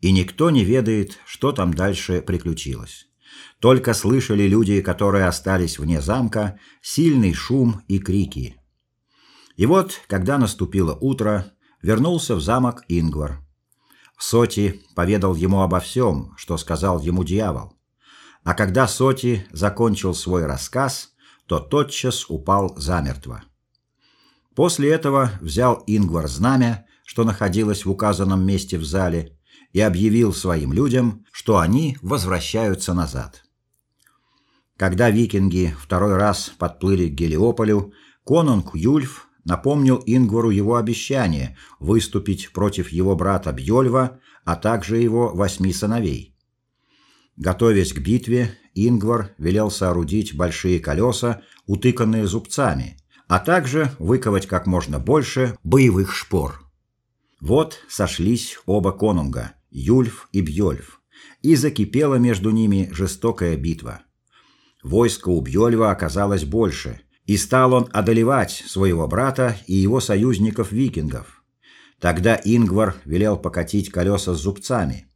и никто не ведает, что там дальше приключилось. Только слышали люди, которые остались вне замка, сильный шум и крики. И вот, когда наступило утро, вернулся в замок Ингвар. Соти поведал ему обо всем, что сказал ему дьявол. А когда Соти закончил свой рассказ, то тотчас упал замертво. После этого взял Ингвар знамя, что находилось в указанном месте в зале, и объявил своим людям, что они возвращаются назад. Когда викинги второй раз подплыли к Гелиополю, конунг Юльф напомнил Ингвару его обещание выступить против его брата Бьёльва, а также его восьми сыновей. Готовясь к битве, Ингвар велел соорудить большие колеса, утыканные зубцами, а также выковать как можно больше боевых шпор. Вот сошлись оба конунга, Юльф и Бьёльф, и закипела между ними жестокая битва. Войско у Бьёльва оказалось больше, и стал он одолевать своего брата и его союзников-викингов. Тогда Ингвар велел покатить колеса с зубцами.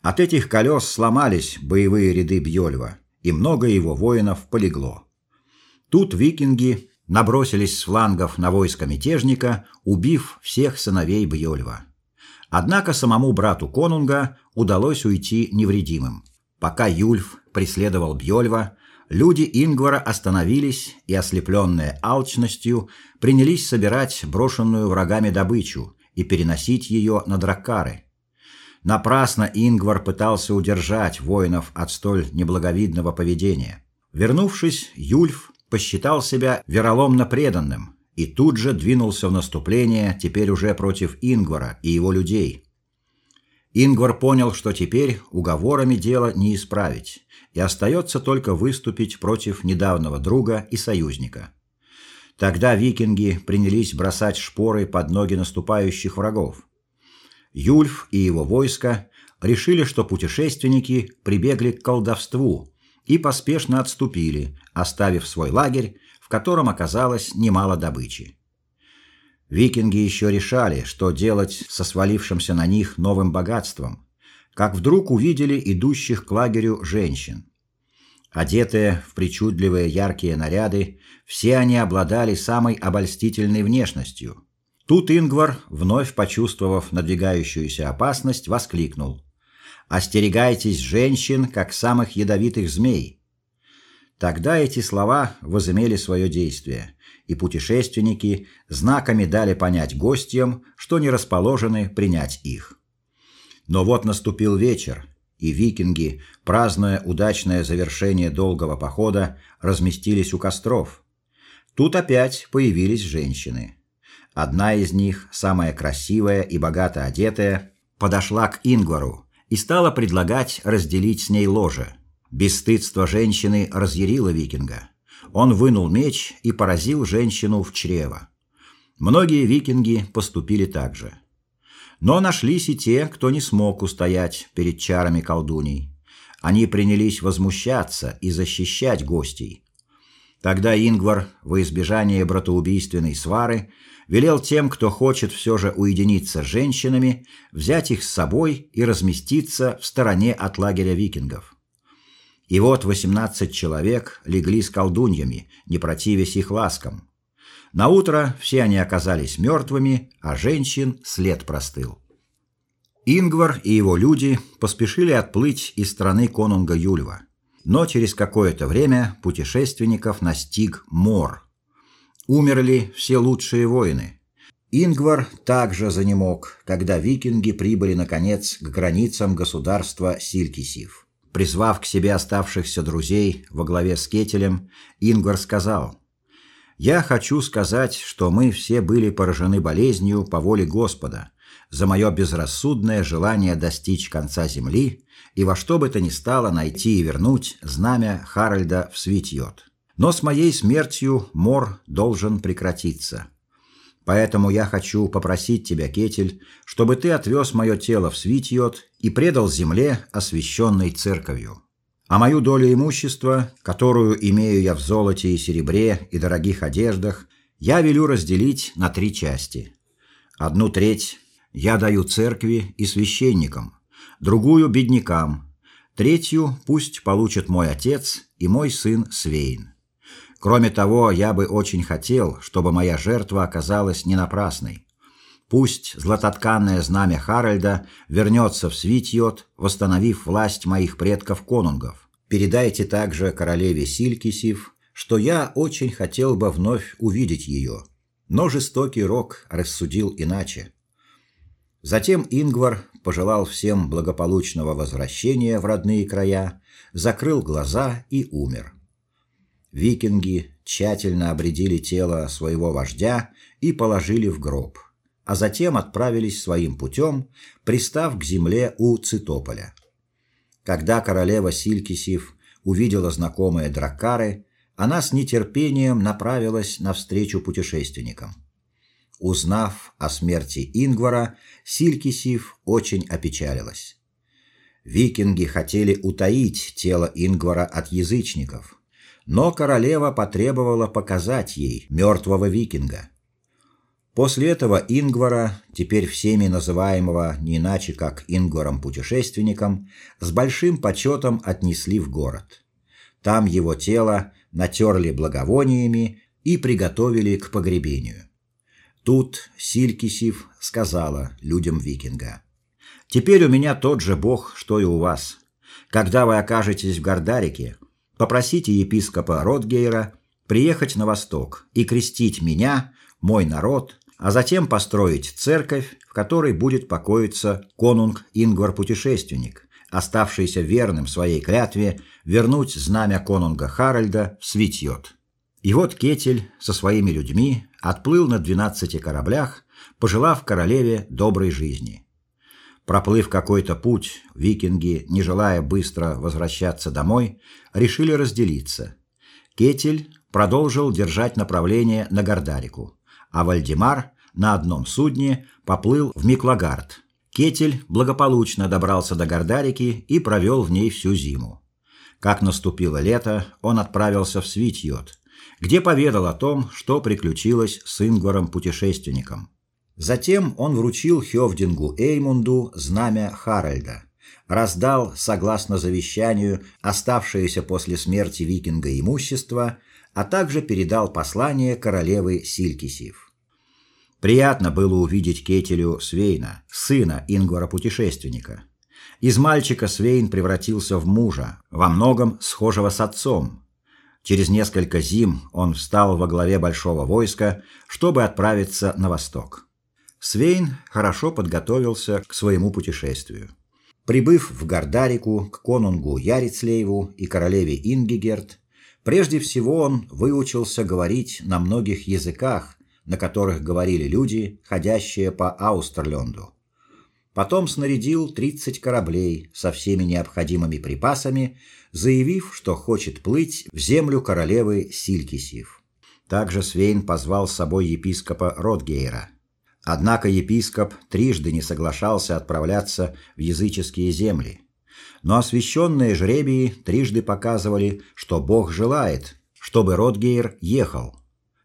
От этих колес сломались боевые ряды Бьёльва, и много его воинов полегло. Тут викинги набросились с флангов на войско мятежника, убив всех сыновей Бьёльва. Однако самому брату Конунга удалось уйти невредимым. Пока Юльф преследовал Бьёльва, люди Ингвара остановились и ослепленные алчностью принялись собирать брошенную врагами добычу и переносить ее на драккары. Напрасно Ингвар пытался удержать воинов от столь неблаговидного поведения. Вернувшись, Юльф посчитал себя вероломно преданным и тут же двинулся в наступление, теперь уже против Ингвара и его людей. Ингвар понял, что теперь уговорами дело не исправить, и остается только выступить против недавнего друга и союзника. Тогда викинги принялись бросать шпоры под ноги наступающих врагов. Юльф и его войско решили, что путешественники прибегли к колдовству и поспешно отступили, оставив свой лагерь, в котором оказалось немало добычи. Викинги еще решали, что делать со свалившимся на них новым богатством, как вдруг увидели идущих к лагерю женщин. Одетые в причудливые яркие наряды, все они обладали самой обольстительной внешностью. Тут Ингвар, вновь почувствовав надвигающуюся опасность, воскликнул: "Остерегайтесь женщин, как самых ядовитых змей". Тогда эти слова возымели свое действие, и путешественники знаками дали понять гостям, что не расположены принять их. Но вот наступил вечер, и викинги, празднуя удачное завершение долгого похода, разместились у костров. Тут опять появились женщины. Одна из них, самая красивая и богато одетая, подошла к Ингвару и стала предлагать разделить с ней ложе. Бесстыдство женщины разъярило викинга. Он вынул меч и поразил женщину в чрево. Многие викинги поступили так же. Но нашлись и те, кто не смог устоять перед чарами колдуней. Они принялись возмущаться и защищать гостей. Тогда Ингвар, во избежание братоубийственной свары, велел тем, кто хочет все же уединиться с женщинами, взять их с собой и разместиться в стороне от лагеря викингов. И вот восемнадцать человек легли с колдуньями, не противясь их ласкам. На утро все они оказались мертвыми, а женщин след простыл. Ингвар и его люди поспешили отплыть из страны конунга Юльва. Но через какое-то время путешественников настиг мор. Умерли все лучшие воины. Ингвар также занемог, когда викинги прибыли наконец к границам государства Силькисив. Призвав к себе оставшихся друзей во главе с Кетелем, Ингвар сказал: я хочу сказать, что мы все были поражены болезнью по воле Господа за мое безрассудное желание достичь конца земли и во что бы то ни стало найти и вернуть знамя Харальда в Свитьот. Но с моей смертью мор должен прекратиться. Поэтому я хочу попросить тебя, Кетель, чтобы ты отвез мое тело в Свитьот и предал земле, освященной церковью а мою долю имущества, которую имею я в золоте и серебре и дорогих одеждах, я велю разделить на три части. Одну треть я даю церкви и священникам, другую беднякам, третью пусть получат мой отец и мой сын Свейн. Кроме того, я бы очень хотел, чтобы моя жертва оказалась не напрасной. Пусть златотканное знамя Харальда вернется в Свитьот, восстановив власть моих предков-конунгов. Передайте также королеве Силькисив, что я очень хотел бы вновь увидеть ее, но жестокий рок рассудил иначе. Затем Ингвар пожелал всем благополучного возвращения в родные края, закрыл глаза и умер. Викинги тщательно обредили тело своего вождя и положили в гроб а затем отправились своим путем, пристав к земле у Цитополя. Когда королева Силькисив увидела знакомые драккары, она с нетерпением направилась навстречу путешественникам. Узнав о смерти Ингвара, Силькисив очень опечалилась. Викинги хотели утаить тело Ингвара от язычников, но королева потребовала показать ей мертвого викинга. После этого Ингвара, теперь всеми называемого не иначе как Ингваром-путешественником, с большим почетом отнесли в город. Там его тело натерли благовониями и приготовили к погребению. Тут Силькисив сказала людям викинга: "Теперь у меня тот же бог, что и у вас. Когда вы окажетесь в Гордарике, попросите епископа Ротгейра приехать на восток и крестить меня, мой народ а затем построить церковь, в которой будет покоиться конунг Ингвар-путешественник, оставшийся верным своей клятве вернуть знамя конунга Харальда в Свитьот. И вот Кетель со своими людьми отплыл на двенадцати кораблях, пожелав королеве доброй жизни. Проплыв какой-то путь, викинги, не желая быстро возвращаться домой, решили разделиться. Кетель продолжил держать направление на Гордарику а Вальдемар на одном судне поплыл в Миклагард. Кетель благополучно добрался до Гордарики и провел в ней всю зиму. Как наступило лето, он отправился в Свитьёт, где поведал о том, что приключилось с Ингваром-путешественником. Затем он вручил Хёвдингу Эймунду знамя Харальда, раздал, согласно завещанию, оставшееся после смерти викинга имущество, а также передал послание королевы Силькисив. Приятно было увидеть Кетелю Свейна, сына Ингвара-путешественника. Из мальчика Свейн превратился в мужа, во многом схожего с отцом. Через несколько зим он встал во главе большого войска, чтобы отправиться на восток. Свейн хорошо подготовился к своему путешествию. Прибыв в Гардарику к конунгу Ярицлееву и королеве Ингигерт, прежде всего он выучился говорить на многих языках, на которых говорили люди, ходящие по Аустерлёнду. Потом снарядил 30 кораблей со всеми необходимыми припасами, заявив, что хочет плыть в землю королевы Силькисив. Также Свейн позвал с собой епископа Ротгейра. Однако епископ трижды не соглашался отправляться в языческие земли. Но освященные жребии трижды показывали, что Бог желает, чтобы Ротгейр ехал.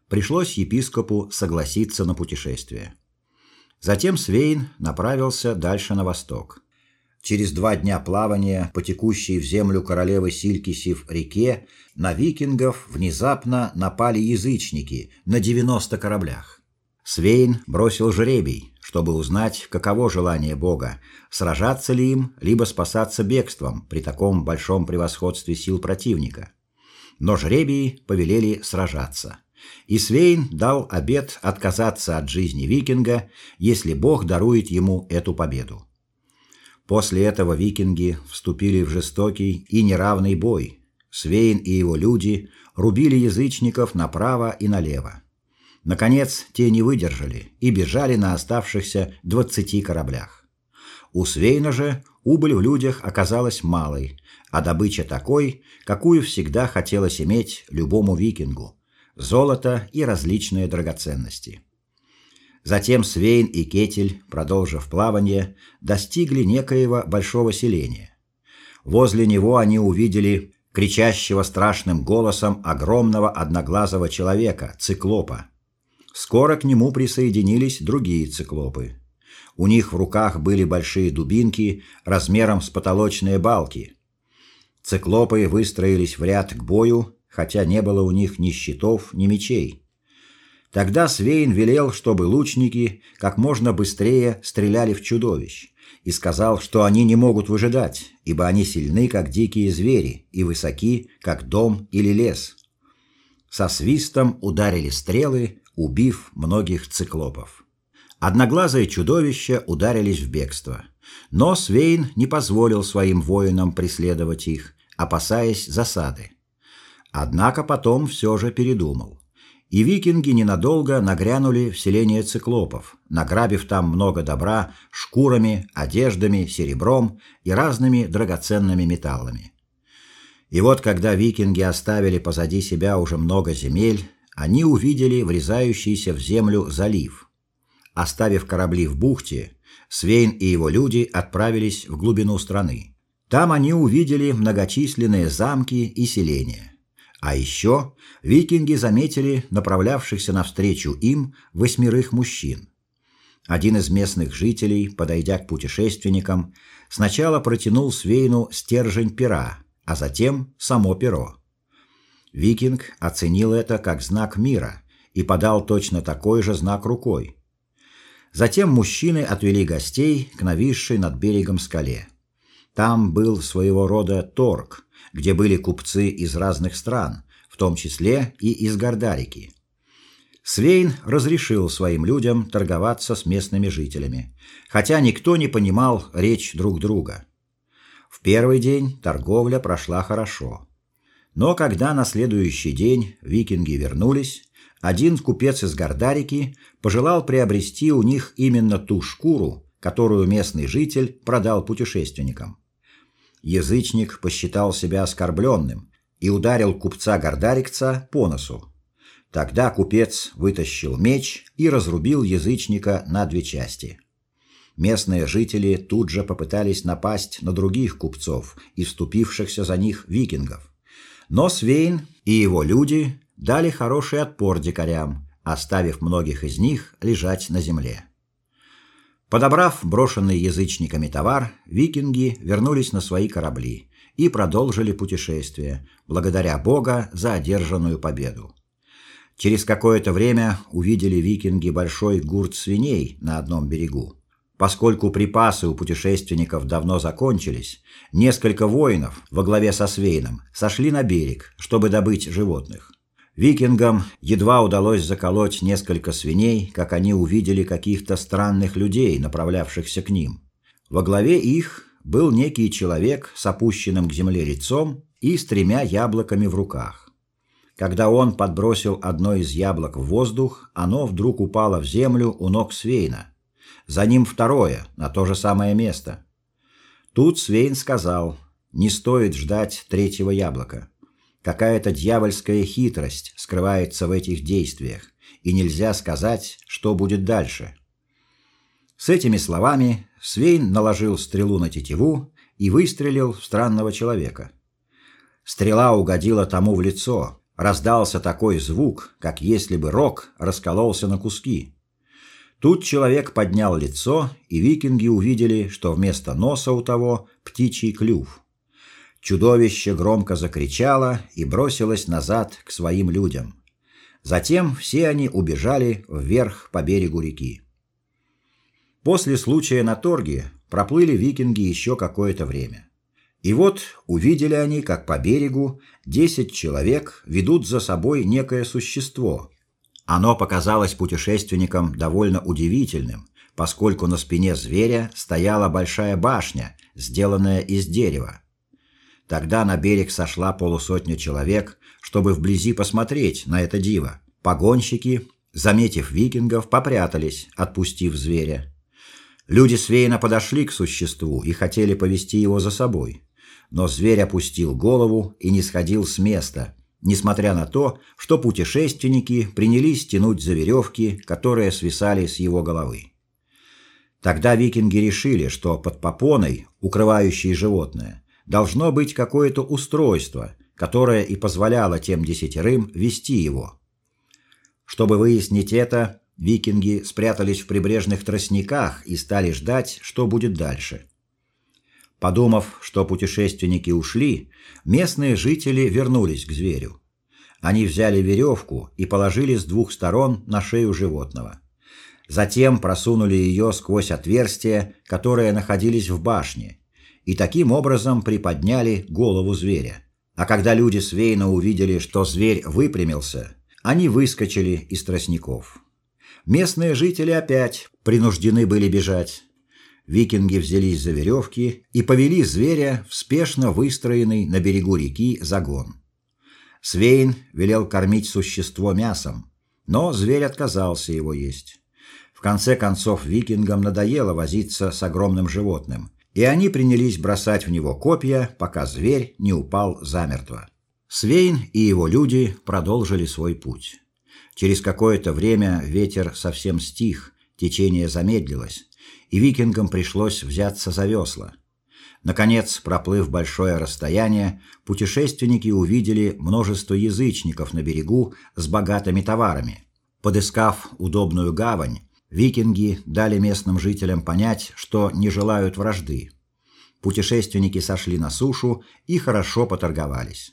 Пришлось епископу согласиться на путешествие. Затем Свейн направился дальше на восток. Через два дня плавания по текущей в землю королевы Силькисив реке на викингов внезапно напали язычники на 90 кораблях. Свейн бросил жребий, чтобы узнать, каково желание Бога сражаться ли им, либо спасаться бегством при таком большом превосходстве сил противника. Но жребии повелели сражаться и Свейн дал обет отказаться от жизни викинга, если Бог дарует ему эту победу. После этого викинги вступили в жестокий и неравный бой. Свейн и его люди рубили язычников направо и налево. Наконец, те не выдержали и бежали на оставшихся двадцати кораблях. У Свейна же убыль в людях оказалась малой, а добыча такой, какую всегда хотелось иметь любому викингу золото и различные драгоценности. Затем Свейн и Кетель, продолжив плавание, достигли некоего большого селения. Возле него они увидели кричащего страшным голосом огромного одноглазого человека, циклопа. Скоро к нему присоединились другие циклопы. У них в руках были большие дубинки размером с потолочные балки. Циклопы выстроились в ряд к бою хотя не было у них ни щитов, ни мечей. Тогда Свейн велел, чтобы лучники как можно быстрее стреляли в чудовищ, и сказал, что они не могут выжидать, ибо они сильны, как дикие звери, и высоки, как дом или лес. Со свистом ударили стрелы, убив многих циклопов. Одноглазые чудовища ударились в бегство, но Свейн не позволил своим воинам преследовать их, опасаясь засады. Однако потом все же передумал. И викинги ненадолго нагрянули в селение циклопов, награбив там много добра шкурами, одеждами, серебром и разными драгоценными металлами. И вот когда викинги оставили позади себя уже много земель, они увидели врезающийся в землю залив. Оставив корабли в бухте, Свейн и его люди отправились в глубину страны. Там они увидели многочисленные замки и селения. А еще викинги заметили направлявшихся навстречу им восьмерых мужчин. Один из местных жителей, подойдя к путешественникам, сначала протянул Свейну стержень пера, а затем само перо. Викинг оценил это как знак мира и подал точно такой же знак рукой. Затем мужчины отвели гостей к нависшей над берегом скале. Там был своего рода торг, где были купцы из разных стран, в том числе и из Гордарики. Свейн разрешил своим людям торговаться с местными жителями, хотя никто не понимал речь друг друга. В первый день торговля прошла хорошо. Но когда на следующий день викинги вернулись, один купец из Гордарики пожелал приобрести у них именно ту шкуру, которую местный житель продал путешественникам. Язычник посчитал себя оскорбленным и ударил купца Гордарикца по носу. Тогда купец вытащил меч и разрубил язычника на две части. Местные жители тут же попытались напасть на других купцов и вступившихся за них викингов. Но Свейн и его люди дали хороший отпор дикарям, оставив многих из них лежать на земле. Подобрав брошенный язычниками товар, викинги вернулись на свои корабли и продолжили путешествие, благодаря Бога за одержанную победу. Через какое-то время увидели викинги большой гурт свиней на одном берегу. Поскольку припасы у путешественников давно закончились, несколько воинов во главе со Свейном сошли на берег, чтобы добыть животных. Викингам едва удалось заколоть несколько свиней, как они увидели каких-то странных людей, направлявшихся к ним. Во главе их был некий человек с опущенным к земле лицом и с тремя яблоками в руках. Когда он подбросил одно из яблок в воздух, оно вдруг упало в землю у ног Свейна. За ним второе, на то же самое место. Тут Свейн сказал: "Не стоит ждать третьего яблока. Какая-то дьявольская хитрость скрывается в этих действиях, и нельзя сказать, что будет дальше". С этими словами Свейн наложил стрелу на тетиву и выстрелил в странного человека. Стрела угодила тому в лицо, раздался такой звук, как если бы рог раскололся на куски. Тут человек поднял лицо, и викинги увидели, что вместо носа у того птичий клюв. Чудовище громко закричало и бросилось назад к своим людям. Затем все они убежали вверх по берегу реки. После случая на торге проплыли викинги еще какое-то время. И вот увидели они, как по берегу десять человек ведут за собой некое существо. Оно показалось путешественникам довольно удивительным, поскольку на спине зверя стояла большая башня, сделанная из дерева. Тогда на берег сошла полусотня человек, чтобы вблизи посмотреть на это диво. Погонщики, заметив викингов, попрятались, отпустив зверя. Люди Свейна подошли к существу и хотели повести его за собой но зверь опустил голову и не сходил с места, несмотря на то, что путешественники принялись тянуть за веревки, которые свисали с его головы. Тогда викинги решили, что под попоной, укрывающей животное, должно быть какое-то устройство, которое и позволяло тем десятерым вести его. Чтобы выяснить это, викинги спрятались в прибрежных тростниках и стали ждать, что будет дальше. Подумав, что путешественники ушли, местные жители вернулись к зверю. Они взяли веревку и положили с двух сторон на шею животного. Затем просунули ее сквозь отверстия, которые находились в башне, и таким образом приподняли голову зверя. А когда люди Свейна увидели, что зверь выпрямился, они выскочили из тростников. Местные жители опять принуждены были бежать. Викинги взялись за веревки и повели зверя в спешно выстроенный на берегу реки загон. Свейн велел кормить существо мясом, но зверь отказался его есть. В конце концов викингам надоело возиться с огромным животным, и они принялись бросать в него копья, пока зверь не упал замертво. Свейн и его люди продолжили свой путь. Через какое-то время ветер совсем стих, течение замедлилось, и викингам пришлось взяться за весла. Наконец, проплыв большое расстояние, путешественники увидели множество язычников на берегу с богатыми товарами. Подыскав удобную гавань, викинги дали местным жителям понять, что не желают вражды. Путешественники сошли на сушу и хорошо поторговались.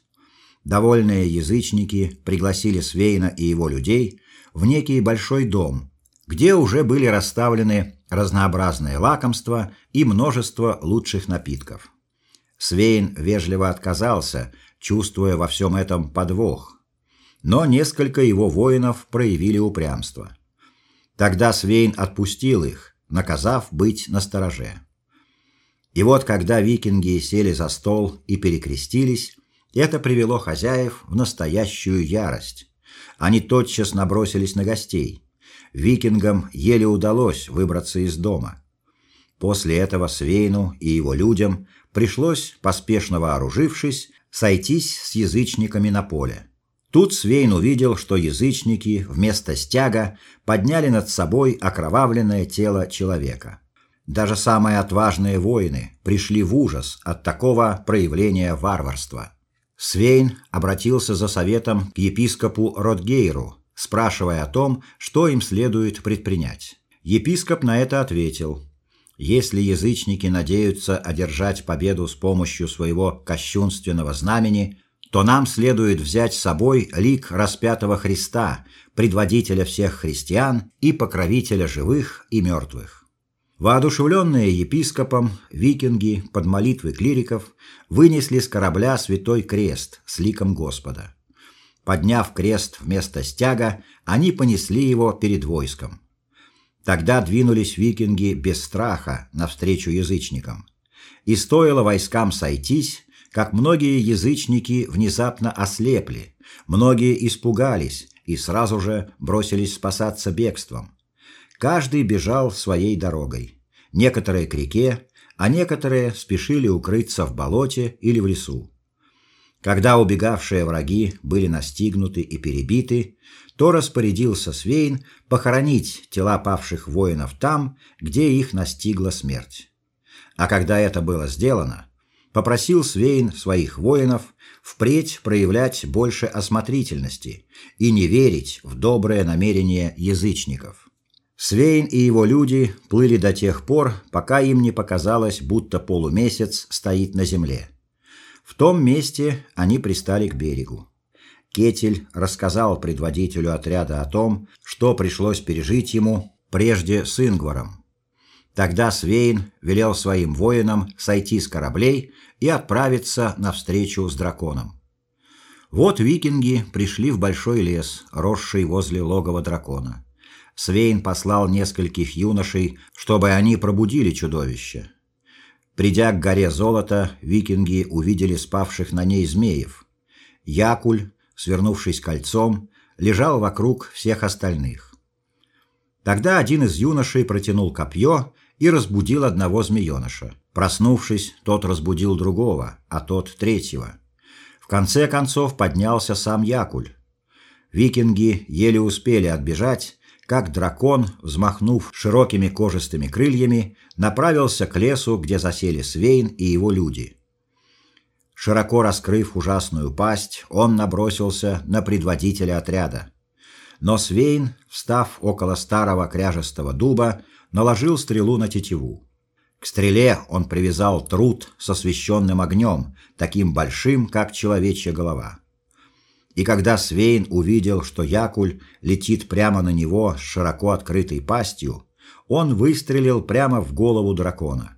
Довольные язычники пригласили Свейна и его людей в некий большой дом, где уже были расставлены разнообразные лакомства и множество лучших напитков. Свейн вежливо отказался, чувствуя во всем этом подвох. Но несколько его воинов проявили упрямство. Тогда Свейн отпустил их, наказав быть настороже. И вот когда викинги сели за стол и перекрестились, это привело хозяев в настоящую ярость. Они тотчас набросились на гостей викингам еле удалось выбраться из дома. После этого Свейну и его людям пришлось, поспешно вооружившись, сойтись с язычниками на поле. Тут Свейн увидел, что язычники вместо стяга подняли над собой окровавленное тело человека. Даже самые отважные воины пришли в ужас от такого проявления варварства. Свейн обратился за советом к епископу Ротгейру, спрашивая о том, что им следует предпринять. Епископ на это ответил: если язычники надеются одержать победу с помощью своего кощунственного знамени, то нам следует взять с собой лик распятого Христа, предводителя всех христиан и покровителя живых и мертвых. Воодушевленные епископом, викинги под молитвы клириков вынесли с корабля святой крест с ликом Господа. Подняв крест вместо стяга, они понесли его перед войском. Тогда двинулись викинги без страха навстречу язычникам. И стоило войскам сойтись, как многие язычники внезапно ослепли, многие испугались и сразу же бросились спасаться бегством. Каждый бежал своей дорогой. Некоторые к реке, а некоторые спешили укрыться в болоте или в лесу. Когда убегавшие враги были настигнуты и перебиты, то распорядился Свейн похоронить тела павших воинов там, где их настигла смерть. А когда это было сделано, попросил Свейн своих воинов впредь проявлять больше осмотрительности и не верить в доброе намерение язычников. Свейн и его люди плыли до тех пор, пока им не показалось, будто полумесяц стоит на земле. Том месте они пристали к берегу. Кетель рассказал предводителю отряда о том, что пришлось пережить ему прежде с Ингваром. Тогда Свейн велел своим воинам сойти с кораблей и отправиться на встречу с драконом. Вот викинги пришли в большой лес, росший возле логова дракона. Свейн послал нескольких юношей, чтобы они пробудили чудовище. Придя к горе Золота, викинги увидели спавших на ней змеев. Якуль, свернувшись кольцом, лежал вокруг всех остальных. Тогда один из юношей протянул копье и разбудил одного змееныша. Проснувшись, тот разбудил другого, а тот третьего. В конце концов поднялся сам Якуль. Викинги еле успели отбежать, как дракон, взмахнув широкими кожистыми крыльями, направился к лесу, где засели Свейн и его люди. Широко раскрыв ужасную пасть, он набросился на предводителя отряда. Но Свейн, встав около старого кряжестого дуба, наложил стрелу на тетиву. К стреле он привязал труд с освещенным огнем, таким большим, как человечья голова. И когда Свейн увидел, что Якуль летит прямо на него с широко открытой пастью, он выстрелил прямо в голову дракона.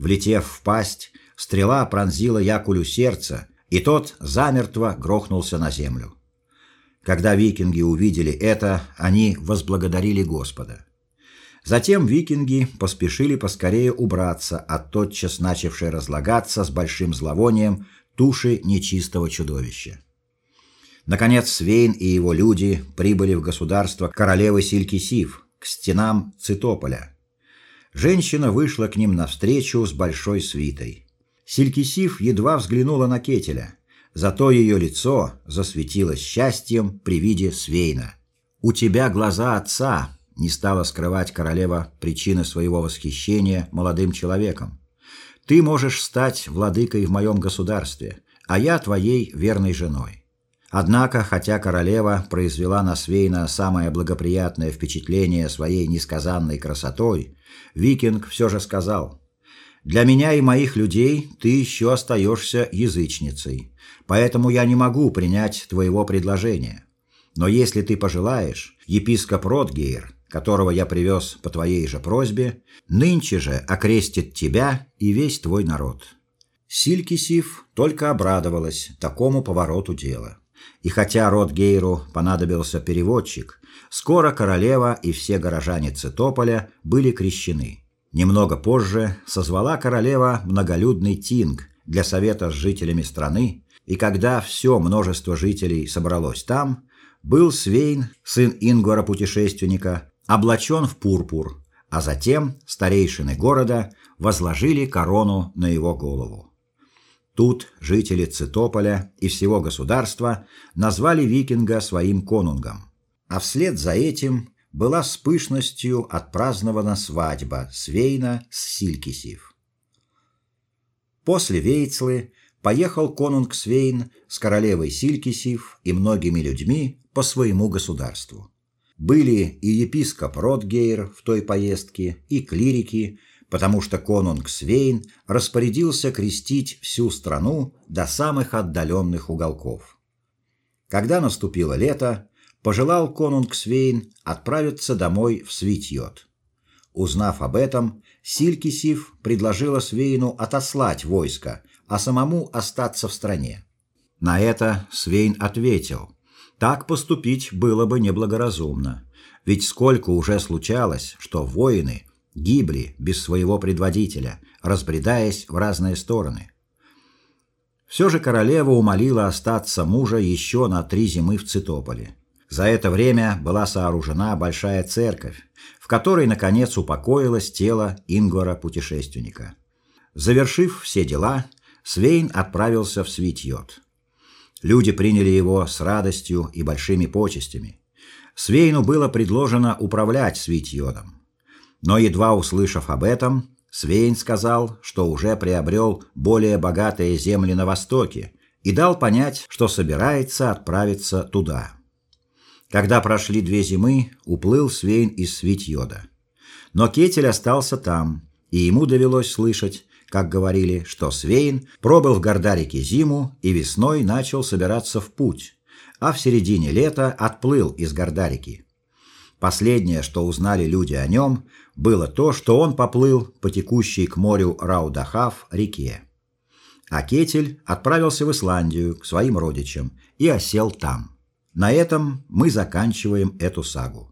Влетев в пасть, стрела пронзила Якулю сердце, и тот замертво грохнулся на землю. Когда викинги увидели это, они возблагодарили Господа. Затем викинги поспешили поскорее убраться от тотчас начавшей разлагаться с большим зловонием туши нечистого чудовища. Наконец Свейн и его люди прибыли в государство королевы Силькисив, к стенам Цитополя. Женщина вышла к ним навстречу с большой свитой. Силькисив едва взглянула на Кетеля, зато ее лицо засветилось счастьем при виде Свейна. У тебя глаза отца, не стала скрывать королева причины своего восхищения молодым человеком. Ты можешь стать владыкой в моем государстве, а я твоей верной женой. Однако, хотя королева произвела на Свейна самое благоприятное впечатление своей несказанной красотой, викинг все же сказал: "Для меня и моих людей ты еще остаешься язычницей, поэтому я не могу принять твоего предложения. Но если ты пожелаешь, епископ Ротгейр, которого я привез по твоей же просьбе, нынче же окрестит тебя и весь твой народ". Силькисив только обрадовалась такому повороту дела. И хотя Ротгейру понадобился переводчик, скоро королева и все горожане Цитополя были крещены. Немного позже созвала королева многолюдный тинг для совета с жителями страны, и когда все множество жителей собралось там, был Свейн, сын Ингвара путешественника, облачен в пурпур, а затем старейшины города возложили корону на его голову. Тут жители Цитополя и всего государства назвали викинга своим конунгом. А вслед за этим была с пышностью отпразднована свадьба Свейна с Силькисив. После Вейцлы поехал конунг Свейн с королевой Силькисив и многими людьми по своему государству. Были и епископ Ротгейр в той поездке, и клирики, потому что конунг Свейн распорядился крестить всю страну до самых отдаленных уголков. Когда наступило лето, пожелал конунг Свейн отправиться домой в Свитьёт. Узнав об этом, Силькисив предложила Свейну отослать войско, а самому остаться в стране. На это Свейн ответил: так поступить было бы неблагоразумно, ведь сколько уже случалось, что воины гибли без своего предводителя, разбредаясь в разные стороны. Все же королева умолила остаться мужа еще на три зимы в Цитополе. За это время была сооружена большая церковь, в которой наконец упокоилось тело Ингвара-путешественника. Завершив все дела, Свейн отправился в Свитьёт. Люди приняли его с радостью и большими почестями. Свейну было предложено управлять Свитьёдом. Но едва услышав об этом, Свейн сказал, что уже приобрел более богатые земли на востоке и дал понять, что собирается отправиться туда. Когда прошли две зимы, уплыл Свейн из Свитьёда. Но Кетель остался там, и ему довелось слышать, как говорили, что Свейн пробыл в Гордарике зиму и весной начал собираться в путь, а в середине лета отплыл из Гордарики. Последнее, что узнали люди о нем, было то, что он поплыл по текущей к морю Раудахав реке. А Кетель отправился в Исландию к своим родичам и осел там. На этом мы заканчиваем эту сагу.